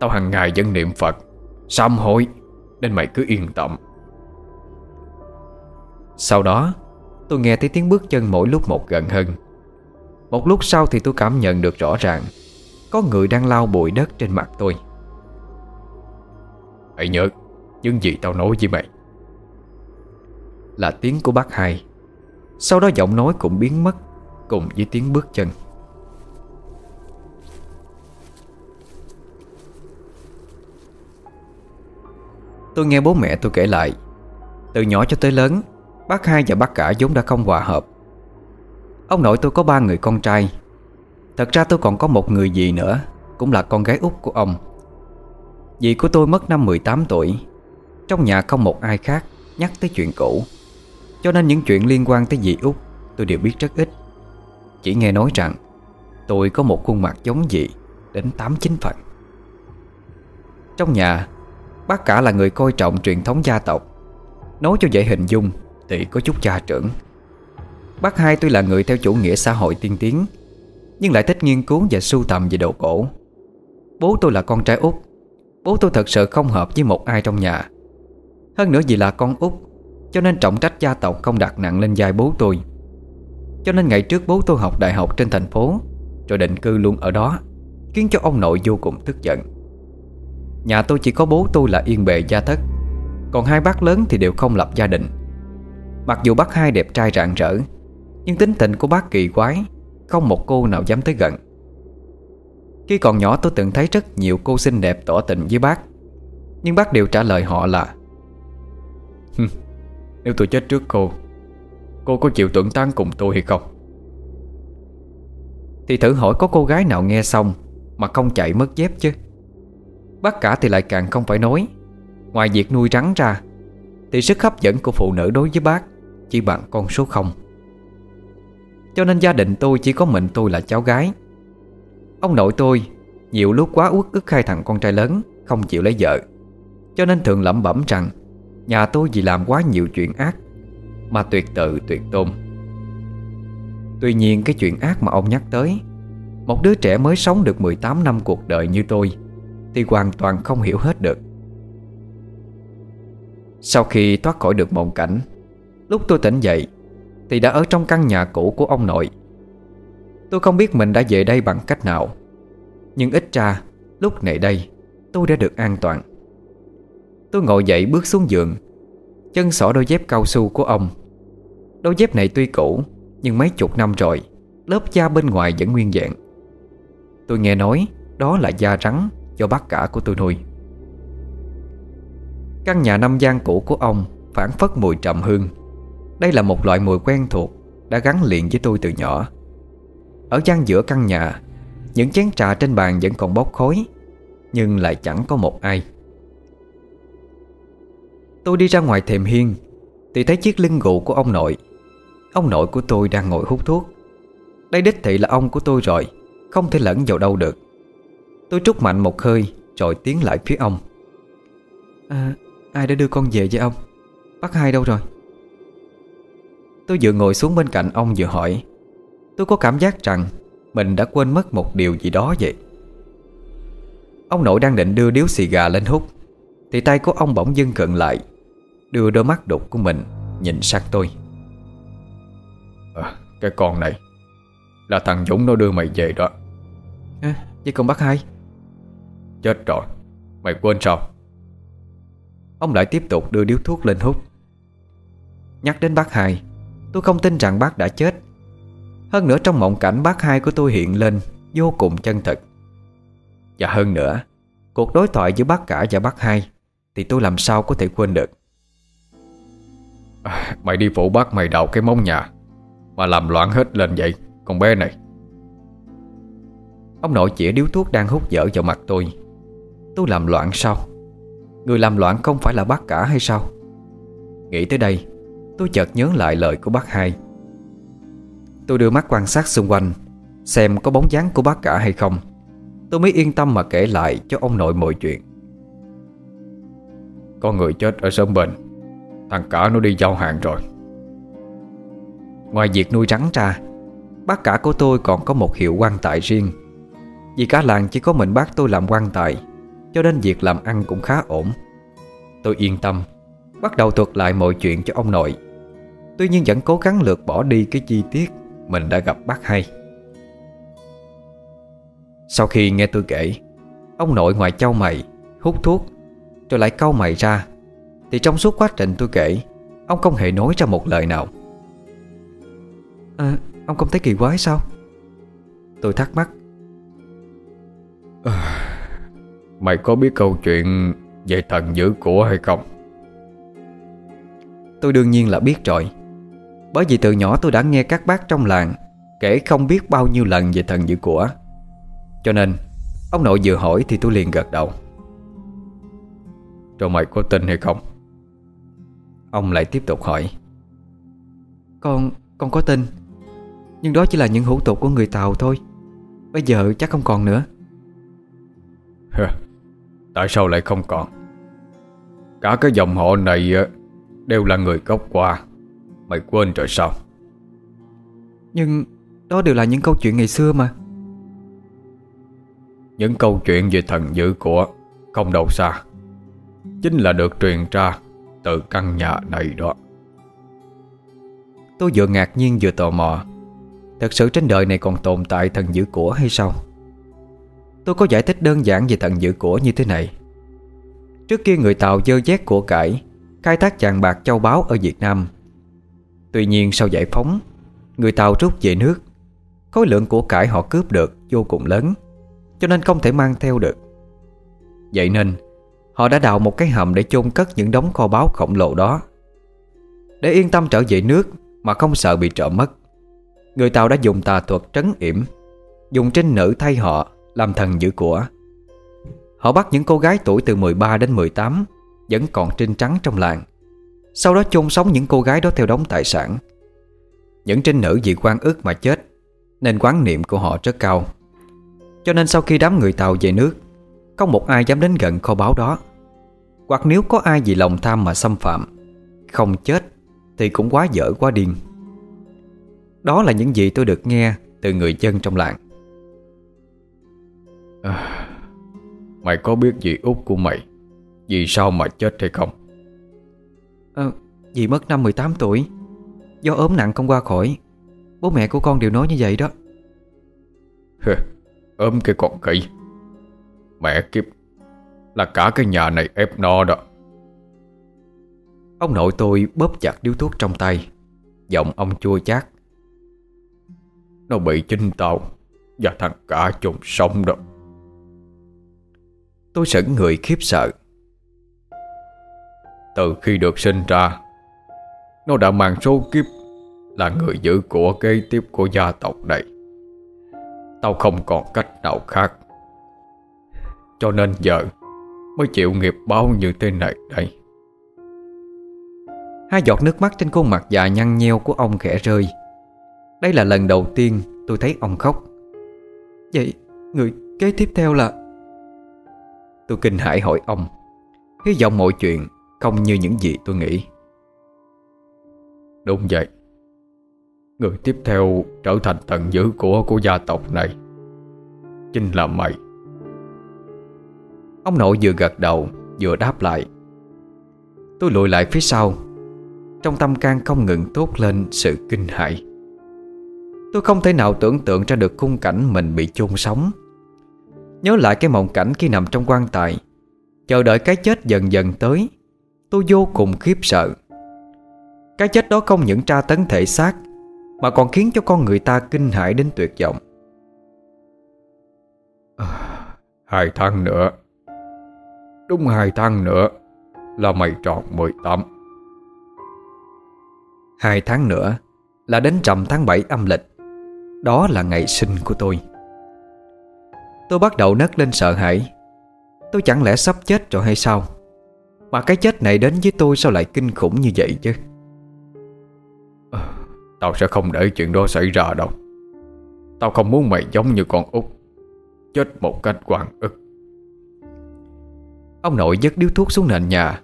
Tao hàng ngày vẫn niệm Phật Xong hội Nên mày cứ yên tâm. Sau đó, Tôi nghe thấy tiếng bước chân mỗi lúc một gần hơn. Một lúc sau thì tôi cảm nhận được rõ ràng, Có người đang lau bụi đất trên mặt tôi. Hãy nhớ, Những gì tao nói với mày Là tiếng của bác hai. Sau đó giọng nói cũng biến mất Cùng với tiếng bước chân. Tôi nghe bố mẹ tôi kể lại. Từ nhỏ cho tới lớn, Bác hai và bác cả vốn đã không hòa hợp. Ông nội tôi có ba người con trai. Thật ra tôi còn có một người dì nữa, Cũng là con gái út của ông. Dì của tôi mất năm 18 tuổi. Trong nhà không một ai khác, Nhắc tới chuyện cũ. Cho nên những chuyện liên quan tới dì út, Tôi đều biết rất ít. Chỉ nghe nói rằng, Tôi có một khuôn mặt giống dì Đến 8-9 phần. Trong nhà Bác cả là người coi trọng truyền thống gia tộc. Nói cho dễ hình dung Thì có chút cha trưởng. Bác hai tuy là người theo chủ nghĩa xã hội tiên tiến, Nhưng lại thích nghiên cứu và sưu tầm về đồ cổ. Bố tôi là con trai út. Bố tôi thật sự không hợp với một ai trong nhà. Hơn nữa vì là con út, Cho nên trọng trách gia tộc không đặt nặng lên vai bố tôi. Cho nên ngày trước bố tôi học đại học trên thành phố, Rồi định cư luôn ở đó, Khiến cho ông nội vô cùng tức giận. Nhà tôi chỉ có bố tôi là yên bề gia thất. Còn hai bác lớn thì đều không lập gia đình. Mặc dù bác hai đẹp trai rạng rỡ, Nhưng tính tình của bác kỳ quái, Không một cô nào dám tới gần. Khi còn nhỏ tôi từng thấy rất nhiều cô xinh đẹp tỏ tình với bác, Nhưng bác đều trả lời họ là Nếu tôi chết trước cô Cô có chịu tuẩn tán cùng tôi hay không? Thì thử hỏi có cô gái nào nghe xong Mà không chạy mất dép chứ. Bác cả thì lại càng không phải nói. Ngoài việc nuôi rắn ra, Thì sức hấp dẫn của phụ nữ đối với bác Chỉ bằng con số không. Cho nên gia đình tôi chỉ có mình tôi là cháu gái. Ông nội tôi Nhiều lúc quá uất ức hai thằng con trai lớn, Không chịu lấy vợ. Cho nên thường lẩm bẩm rằng, Nhà tôi vì làm quá nhiều chuyện ác, Mà tuyệt tự, tuyệt tôn. Tuy nhiên cái chuyện ác mà ông nhắc tới, Một đứa trẻ mới sống được 18 năm cuộc đời như tôi thì hoàn toàn không hiểu hết được. Sau khi thoát khỏi được mộng cảnh, Lúc tôi tỉnh dậy Thì đã ở trong căn nhà cũ của ông nội. Tôi không biết mình đã về đây bằng cách nào, Nhưng ít ra, Lúc này đây, Tôi đã được an toàn. Tôi ngồi dậy bước xuống giường, Chân xỏ đôi dép cao su của ông. Đôi dép này tuy cũ, Nhưng mấy chục năm rồi, Lớp da bên ngoài vẫn nguyên vẹn. Tôi nghe nói Đó là da rắn do bác cả của tôi nuôi. Căn nhà năm gian cũ của ông phản phất mùi trầm hương. Đây là một loại mùi quen thuộc Đã gắn liền với tôi từ nhỏ. Ở gian giữa căn nhà, Những chén trà trên bàn vẫn còn bốc khói, Nhưng lại chẳng có một ai. Tôi đi ra ngoài thềm hiên, Thì thấy chiếc lưng gụ của ông nội. Ông nội của tôi đang ngồi hút thuốc. Đây đích thị là ông của tôi rồi, Không thể lẫn vào đâu được. Tôi trút mạnh một hơi Rồi tiến lại phía ông. À ai đã đưa con về với ông? Bác hai đâu rồi? Tôi vừa ngồi xuống bên cạnh ông vừa hỏi. Tôi có cảm giác rằng Mình đã quên mất một điều gì đó vậy. Ông nội đang định đưa điếu xì gà lên hút Thì tay của ông bỗng dưng cận lại Đưa đôi mắt đục của mình Nhìn sang tôi. À, Cái con này Là thằng Dũng nó đưa mày về đó. À, Vậy còn bác hai Chết rồi. Mày quên sao? Ông lại tiếp tục đưa điếu thuốc lên hút. Nhắc đến bác hai Tôi không tin rằng bác đã chết. Hơn nữa trong mộng cảnh bác hai của tôi hiện lên Vô cùng chân thật Và hơn nữa Cuộc đối thoại giữa bác cả và bác hai Thì tôi làm sao có thể quên được. À, <sighs> Mày đi phụ bác mày đào cái móng nhà Mà làm loạn hết lên vậy Con bé này. Ông nội chỉ điếu thuốc đang hút dở vào mặt tôi Tôi làm loạn sao? Người làm loạn không phải là bác cả hay sao? Nghĩ tới đây, Tôi chợt nhớ lại lời của bác hai. Tôi đưa mắt quan sát xung quanh, Xem có bóng dáng của bác cả hay không. Tôi mới yên tâm mà kể lại cho ông nội mọi chuyện. Có người chết ở sớm bệnh Thằng cả nó đi giao hàng rồi. Ngoài việc nuôi rắn ra, Bác cả của tôi còn có một hiệu quan tài riêng. Vì cả làng chỉ có mình bác tôi làm quan tài cho nên việc làm ăn cũng khá ổn. Tôi yên tâm Bắt đầu thuật lại mọi chuyện cho ông nội. Tuy nhiên vẫn cố gắng lược bỏ đi cái chi tiết Mình đã gặp bác hay. Sau khi nghe tôi kể Ông nội ngoài châu mày Hút thuốc Rồi lại câu mày ra. Thì trong suốt quá trình tôi kể Ông không hề nói ra một lời nào. À ông không thấy kỳ quái sao? Tôi thắc mắc Mày có biết câu chuyện Về thần giữ của hay không? Tôi đương nhiên là biết rồi. Bởi vì từ nhỏ tôi đã nghe các bác trong làng Kể không biết bao nhiêu lần về thần giữ của. Cho nên Ông nội vừa hỏi thì tôi liền gật đầu. Rồi mày có tin hay không? Ông lại tiếp tục hỏi. Con, con có tin Nhưng đó chỉ là những hủ tục của người Tàu thôi. Bây giờ chắc không còn nữa Tại sao lại không còn? Cả cái dòng họ này Đều là người gốc qua. Mày quên rồi sao? Nhưng đó đều là những câu chuyện ngày xưa mà. Những câu chuyện về thần dữ của Không đâu xa Chính là được truyền ra Từ căn nhà này đó. Tôi vừa ngạc nhiên vừa tò mò Thật sự trên đời này còn tồn tại thần dữ của hay sao Tôi có giải thích đơn giản về thần giữ của như thế này. Trước kia người Tàu dơ dét của cải, Khai thác vàng bạc châu báu ở Việt Nam. Tuy nhiên sau giải phóng, Người Tàu rút về nước. Khối lượng của cải họ cướp được vô cùng lớn, Cho nên không thể mang theo được. Vậy nên, Họ đã đào một cái hầm để chôn cất những đống kho báu khổng lồ đó. Để yên tâm trở về nước Mà không sợ bị trộm mất, Người Tàu đã dùng tà thuật trấn yểm, Dùng trinh nữ thay họ làm thần giữ của. Họ bắt những cô gái tuổi từ 13 đến 18 Vẫn còn trinh trắng trong làng. Sau đó chôn sống những cô gái đó theo đống tài sản. Những trinh nữ vì quan ức mà chết, Nên quán niệm của họ rất cao. Cho nên sau khi đám người Tàu về nước Không một ai dám đến gần kho báu đó. Hoặc nếu có ai vì lòng tham mà xâm phạm, Không chết Thì cũng quá dở quá điên. Đó là những gì tôi được nghe Từ người dân trong làng à, Mày có biết dì út của mày Vì sao mà chết hay không? À, Dì mất năm 18 tuổi. Do ốm nặng không qua khỏi. Bố mẹ của con đều nói như vậy đó. Ốm cái con khỉ. Mẹ kiếp Là cả cái nhà này ép no đó. Ông nội tôi bóp chặt điếu thuốc trong tay. Giọng ông chua chát. Nó bị chính tao Và thằng cả chôn sống đó Tôi sững người khiếp sợ. Từ khi được sinh ra, Nó đã mang số kiếp Là người giữ của kế tiếp của gia tộc này. Tao không còn cách nào khác. Cho nên giờ Mới chịu nghiệp báo như thế này đây. Hai giọt nước mắt trên khuôn mặt già nhăn nheo của ông khẽ rơi. Đây là lần đầu tiên tôi thấy ông khóc. Vậy người kế tiếp theo là Tôi kinh hãi hỏi ông. Hy vọng mọi chuyện không như những gì tôi nghĩ. Đúng vậy. Người tiếp theo trở thành thần dữ của của gia tộc này Chính là mày. Ông nội vừa gật đầu Vừa đáp lại. Tôi lùi lại phía sau. Trong tâm can không ngừng tốt lên sự kinh hãi. Tôi không thể nào tưởng tượng ra được khung cảnh mình bị chôn sống Nhớ lại cái mộng cảnh khi nằm trong quan tài. Chờ đợi cái chết dần dần tới. Tôi vô cùng khiếp sợ. Cái chết đó không những tra tấn thể xác Mà còn khiến cho con người ta kinh hãi đến tuyệt vọng. À, Hai tháng nữa. Đúng hai tháng nữa Là mày tròn 18 Hai tháng nữa Là đến trầm tháng 7 âm lịch. Đó là ngày sinh của tôi Tôi bắt đầu nấc lên sợ hãi. Tôi chẳng lẽ sắp chết rồi hay sao? Mà cái chết này đến với tôi sao lại kinh khủng như vậy chứ? Tao sẽ không để chuyện đó xảy ra đâu. Tao không muốn mày giống như con út. Chết một cách quảng ức. Ông nội dứt điếu thuốc xuống nền nhà.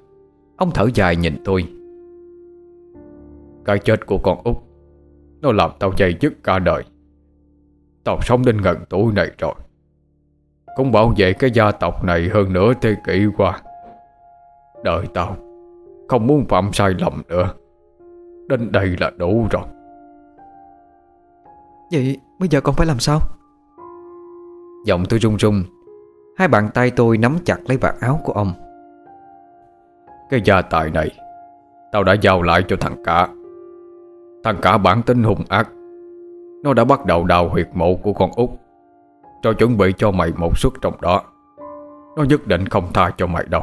Ông thở dài nhìn tôi. Cái chết của con út Nó làm tao dày dứt cả đời. Tao sống đến gần tuổi này rồi Cũng bảo vệ cái gia tộc này hơn nửa thế kỷ qua. Đời tao Không muốn phạm sai lầm nữa. Đến đây là đủ rồi. Vậy bây giờ con phải làm sao? Giọng tôi run run Hai bàn tay tôi nắm chặt lấy vạt áo của ông. Cái gia tài này Tao đã giao lại cho thằng cả. Thằng cả bản tính hung ác. Nó đã bắt đầu đào huyệt mộ của con út Cho chuẩn bị cho mày một suất trong đó. Nó nhất định không tha cho mày đâu.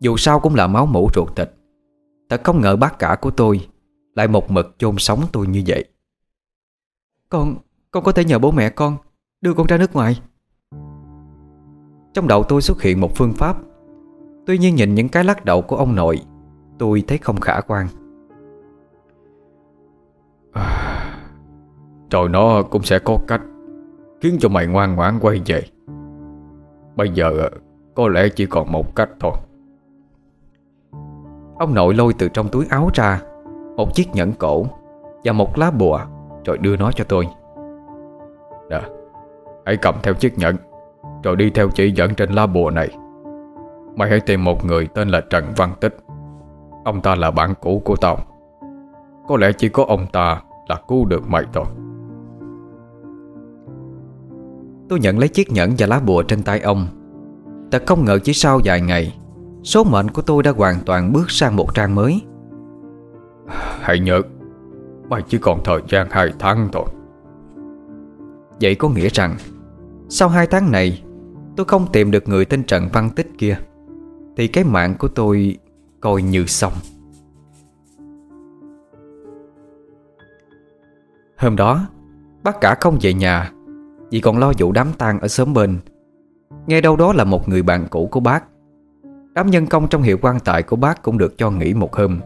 Dù sao cũng là máu mủ ruột thịt. Thật không ngờ bác cả của tôi Lại một mực chôn sống tôi như vậy. Con, con có thể nhờ bố mẹ con Đưa con ra nước ngoài. Trong đầu tôi xuất hiện một phương pháp. Tuy nhiên nhìn những cái lắc đầu của ông nội Tôi thấy không khả quan rồi nó cũng sẽ có cách Khiến cho mày ngoan ngoãn quay về. Bây giờ ờ, Có lẽ chỉ còn một cách thôi. Ông nội lôi từ trong túi áo ra, Một chiếc nhẫn cổ Và một lá bùa, Rồi đưa nó cho tôi. Nè, Hãy cầm theo chiếc nhẫn, Rồi đi theo chỉ dẫn trên lá bùa này. Mày hãy tìm một người tên là Trần Văn Tích. Ông ta là bạn cũ của tao. Có lẽ chỉ có ông ta là cứu được mày thôi. Tôi nhận lấy chiếc nhẫn và lá bùa trên tay ông. Thật không ngờ chỉ sau vài ngày Số mệnh của tôi đã hoàn toàn bước sang một trang mới. Hãy nhớ Mày chỉ còn thời gian hai tháng thôi. Vậy có nghĩa rằng Sau hai tháng này Tôi không tìm được người tên Trần Văn Tích kia Thì cái mạng của tôi Coi như xong. Hôm đó Bác cả không về nhà vì còn lo vụ đám tang ở xóm bên. Nghe đâu đó là một người bạn cũ của bác. Đám nhân công trong hiệu quan tài của bác Cũng được cho nghỉ một hôm.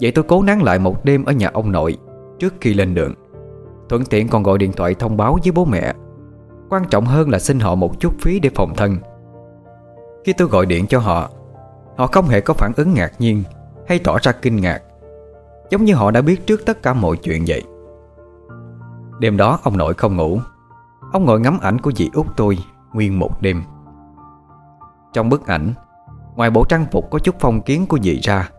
Vậy tôi cố nán lại một đêm ở nhà ông nội, Trước khi lên đường. Thuận tiện còn gọi điện thoại thông báo với bố mẹ. Quan trọng hơn là xin họ một chút phí để phòng thân. Khi tôi gọi điện cho họ Họ không hề có phản ứng ngạc nhiên Hay tỏ ra kinh ngạc. Giống như họ đã biết trước tất cả mọi chuyện vậy. Đêm đó ông nội không ngủ. Ông ngồi ngắm ảnh của dì út tôi Nguyên một đêm. Trong bức ảnh, Ngoài bộ trang phục có chút phong kiến của dì ra,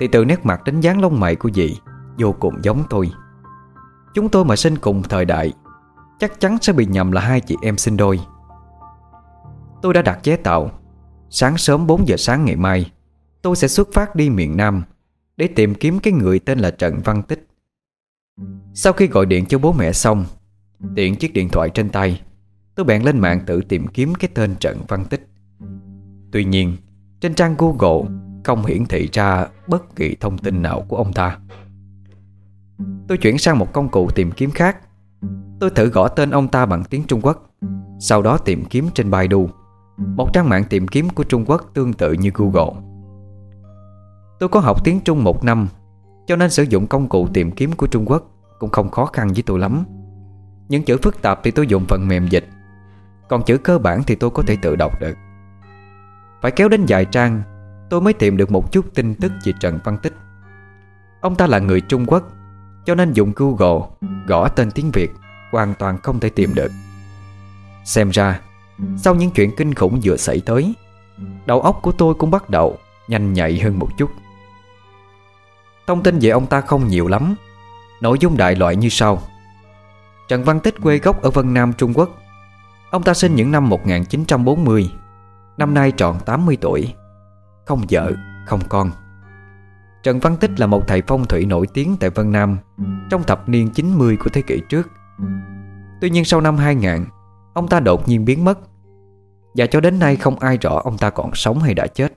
Thì từ nét mặt đến dáng lông mày của dì Vô cùng giống tôi. Chúng tôi mà sinh cùng thời đại, Chắc chắn sẽ bị nhầm là hai chị em sinh đôi. Tôi đã đặt vé tàu Sáng sớm 4 giờ sáng ngày mai, Tôi sẽ xuất phát đi miền Nam Để tìm kiếm cái người tên là Trần Văn Tích. Sau khi gọi điện cho bố mẹ xong Tiện chiếc điện thoại trên tay, Tôi bèn lên mạng tự tìm kiếm cái tên Trần Văn Tích. Tuy nhiên, Trên trang Google Không hiển thị ra bất kỳ thông tin nào của ông ta. Tôi chuyển sang một công cụ tìm kiếm khác. Tôi thử gõ tên ông ta bằng tiếng Trung Quốc, Sau đó tìm kiếm trên Baidu, Một trang mạng tìm kiếm của Trung Quốc tương tự như Google. Tôi có học tiếng Trung một năm, Cho nên sử dụng công cụ tìm kiếm của Trung Quốc Cũng không khó khăn với tôi lắm. Những chữ phức tạp thì tôi dùng phần mềm dịch. Còn chữ cơ bản thì tôi có thể tự đọc được. Phải kéo đến vài trang, Tôi mới tìm được một chút tin tức về Trần Văn Tích. Ông ta là người Trung Quốc, Cho nên dùng Google Gõ tên tiếng Việt Hoàn toàn không thể tìm được. Xem ra, Sau những chuyện kinh khủng vừa xảy tới, Đầu óc của tôi cũng bắt đầu Nhanh nhạy hơn một chút. Thông tin về ông ta không nhiều lắm, Nội dung đại loại như sau. Trần Văn Tích quê gốc ở Vân Nam Trung Quốc. Ông ta sinh những năm 1940 Năm nay tròn 80 tuổi. Không vợ, không con. Trần Văn Tích là một thầy phong thủy nổi tiếng tại Vân Nam Trong thập niên 90 của thế kỷ trước. Tuy nhiên sau năm 2000 Ông ta đột nhiên biến mất. Và cho đến nay không ai rõ ông ta còn sống hay đã chết.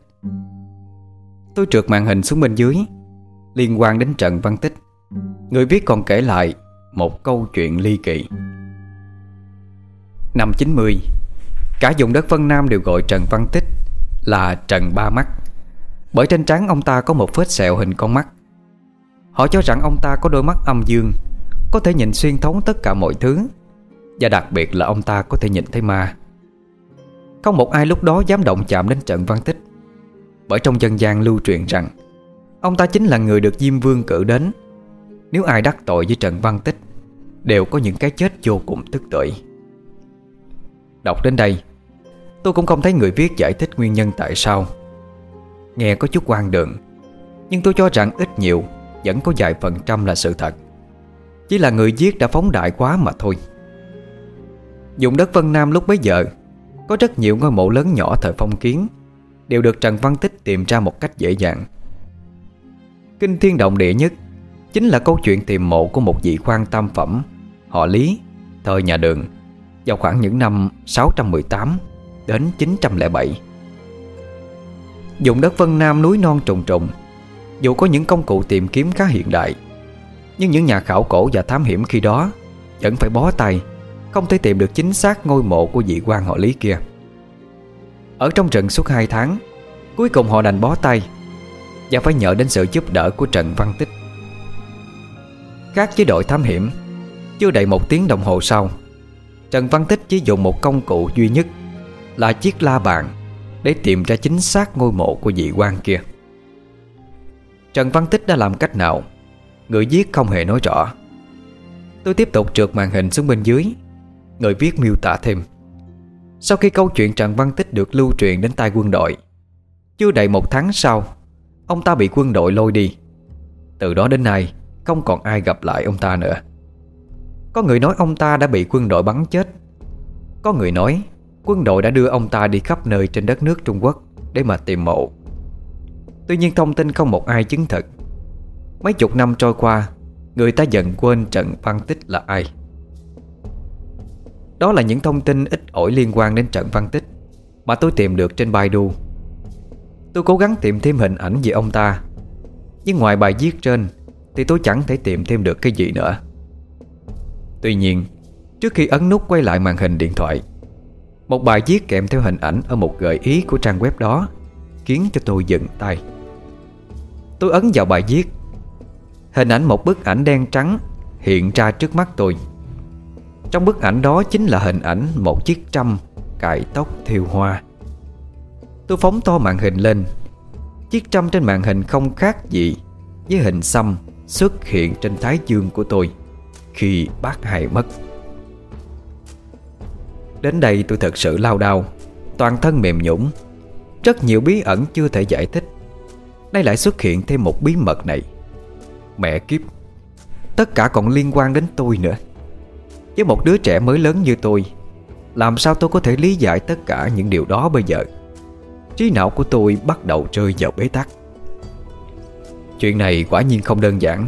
Tôi trượt màn hình xuống bên dưới Liên quan đến Trần Văn Tích. Người viết còn kể lại một câu chuyện ly kỳ. Năm 90 Cả vùng đất Vân Nam đều gọi Trần Văn Tích là Trần Ba Mắt, Bởi trên trán ông ta có một vết sẹo hình con mắt. Họ cho rằng ông ta có đôi mắt âm dương, Có thể nhìn xuyên thấu tất cả mọi thứ, Và đặc biệt là ông ta có thể nhìn thấy ma. Không một ai lúc đó dám động chạm đến Trần Văn Tích, Bởi trong dân gian lưu truyền rằng, Ông ta chính là người được Diêm Vương cử đến, Nếu ai đắc tội với Trần Văn Tích Đều có những cái chết vô cùng tức tưởi. Đọc đến đây, Tôi cũng không thấy người viết giải thích nguyên nhân tại sao. Nghe có chút quan đường, Nhưng tôi cho rằng ít nhiều Vẫn có vài phần trăm là sự thật. Chỉ là người viết đã phóng đại quá mà thôi. Dùng đất Vân Nam lúc bấy giờ, Có rất nhiều ngôi mộ lớn nhỏ thời phong kiến, Đều được Trần Văn Tích tìm ra một cách dễ dàng. Kinh thiên động địa nhất Chính là câu chuyện tìm mộ của một vị quan tam phẩm. Họ Lý Thời nhà đường, Vào khoảng những năm 618 Đến 907 Dùng đất Vân Nam núi non trùng trùng Dù có những công cụ tìm kiếm khá hiện đại, Nhưng những nhà khảo cổ và thám hiểm khi đó Vẫn phải bó tay, Không thể tìm được chính xác ngôi mộ của vị quan họ Lý kia. Ở trong trận suốt 2 tháng, Cuối cùng họ đành bó tay Và phải nhờ đến sự giúp đỡ của Trần Văn Tích. Khác với đội thám hiểm chưa đầy một tiếng đồng hồ sau, Trần Văn Tích chỉ dùng một công cụ duy nhất Là chiếc la bàn Để tìm ra chính xác ngôi mộ của vị quan kia. Trần Văn Tích đã làm cách nào? Người viết không hề nói rõ. Tôi tiếp tục trượt màn hình xuống bên dưới, Người viết miêu tả thêm. Sau khi câu chuyện Trần Văn Tích được lưu truyền đến tay quân đội, Chưa đầy một tháng sau, Ông ta bị quân đội lôi đi. Từ đó đến nay, Không còn ai gặp lại ông ta nữa. Có người nói ông ta đã bị quân đội bắn chết. Có người nói, Quân đội đã đưa ông ta đi khắp nơi trên đất nước Trung Quốc Để mà tìm mộ. Tuy nhiên thông tin không một ai chứng thực. Mấy chục năm trôi qua, Người ta dần quên Trần Văn Tích là ai. Đó là những thông tin ít ỏi liên quan đến Trần Văn Tích Mà tôi tìm được trên Baidu. Tôi cố gắng tìm thêm hình ảnh về ông ta, Nhưng ngoài bài viết trên Thì tôi chẳng thể tìm thêm được cái gì nữa. Tuy nhiên, Trước khi ấn nút quay lại màn hình điện thoại, Một bài viết kèm theo hình ảnh Ở một gợi ý của trang web đó Khiến cho tôi dựng tay. Tôi ấn vào bài viết. Hình ảnh một bức ảnh đen trắng Hiện ra trước mắt tôi. Trong bức ảnh đó chính là hình ảnh Một chiếc trăm cài tóc thiêu hoa. Tôi phóng to màn hình lên. Chiếc trăm trên màn hình không khác gì Với hình xăm xuất hiện trên thái dương của tôi. Khi bác hai mất. Đến đây tôi thật sự lao đao, Toàn thân mềm nhũng Rất nhiều bí ẩn chưa thể giải thích. Đây lại xuất hiện thêm một bí mật này. Mẹ kiếp, Tất cả còn liên quan đến tôi nữa. Với một đứa trẻ mới lớn như tôi, Làm sao tôi có thể lý giải tất cả những điều đó bây giờ? Trí não của tôi bắt đầu rơi vào bế tắc. Chuyện này quả nhiên không đơn giản.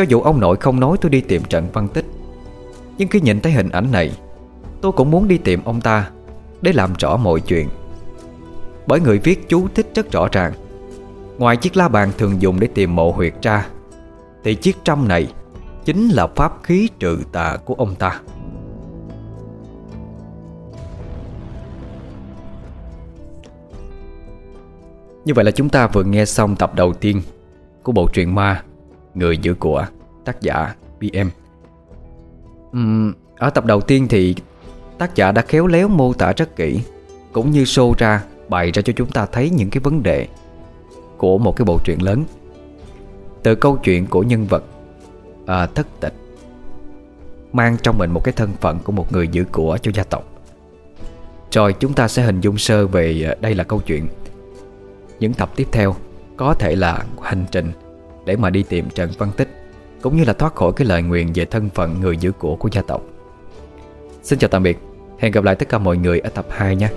Cho dù ông nội không nói tôi đi tìm Trần Văn Tích. Nhưng khi nhìn thấy hình ảnh này, Tôi cũng muốn đi tìm ông ta Để làm rõ mọi chuyện. Bởi người viết chú thích rất rõ ràng. Ngoài chiếc la bàn thường dùng để tìm mộ huyệt ra, Thì chiếc trăm này Chính là pháp khí trừ tà của ông ta. Như vậy là chúng ta vừa nghe xong tập đầu tiên Của bộ truyện ma. Người giữ của tác giả BM uhm, Ở tập đầu tiên thì Tác giả đã khéo léo mô tả rất kỹ Cũng như show ra Bày ra cho chúng ta thấy những cái vấn đề Của một cái bộ truyện lớn. Từ câu chuyện của nhân vật à, Thất tịch Mang trong mình một cái thân phận Của một người giữ của cho gia tộc. Rồi chúng ta sẽ hình dung sơ về à, Đây là câu chuyện. Những tập tiếp theo Có thể là hành trình để mà đi tìm Trần Văn Tích, Cũng như là thoát khỏi cái lời nguyền Về thân phận người giữ của của gia tộc. Xin chào tạm biệt. Hẹn gặp lại tất cả mọi người ở tập 2 nhé.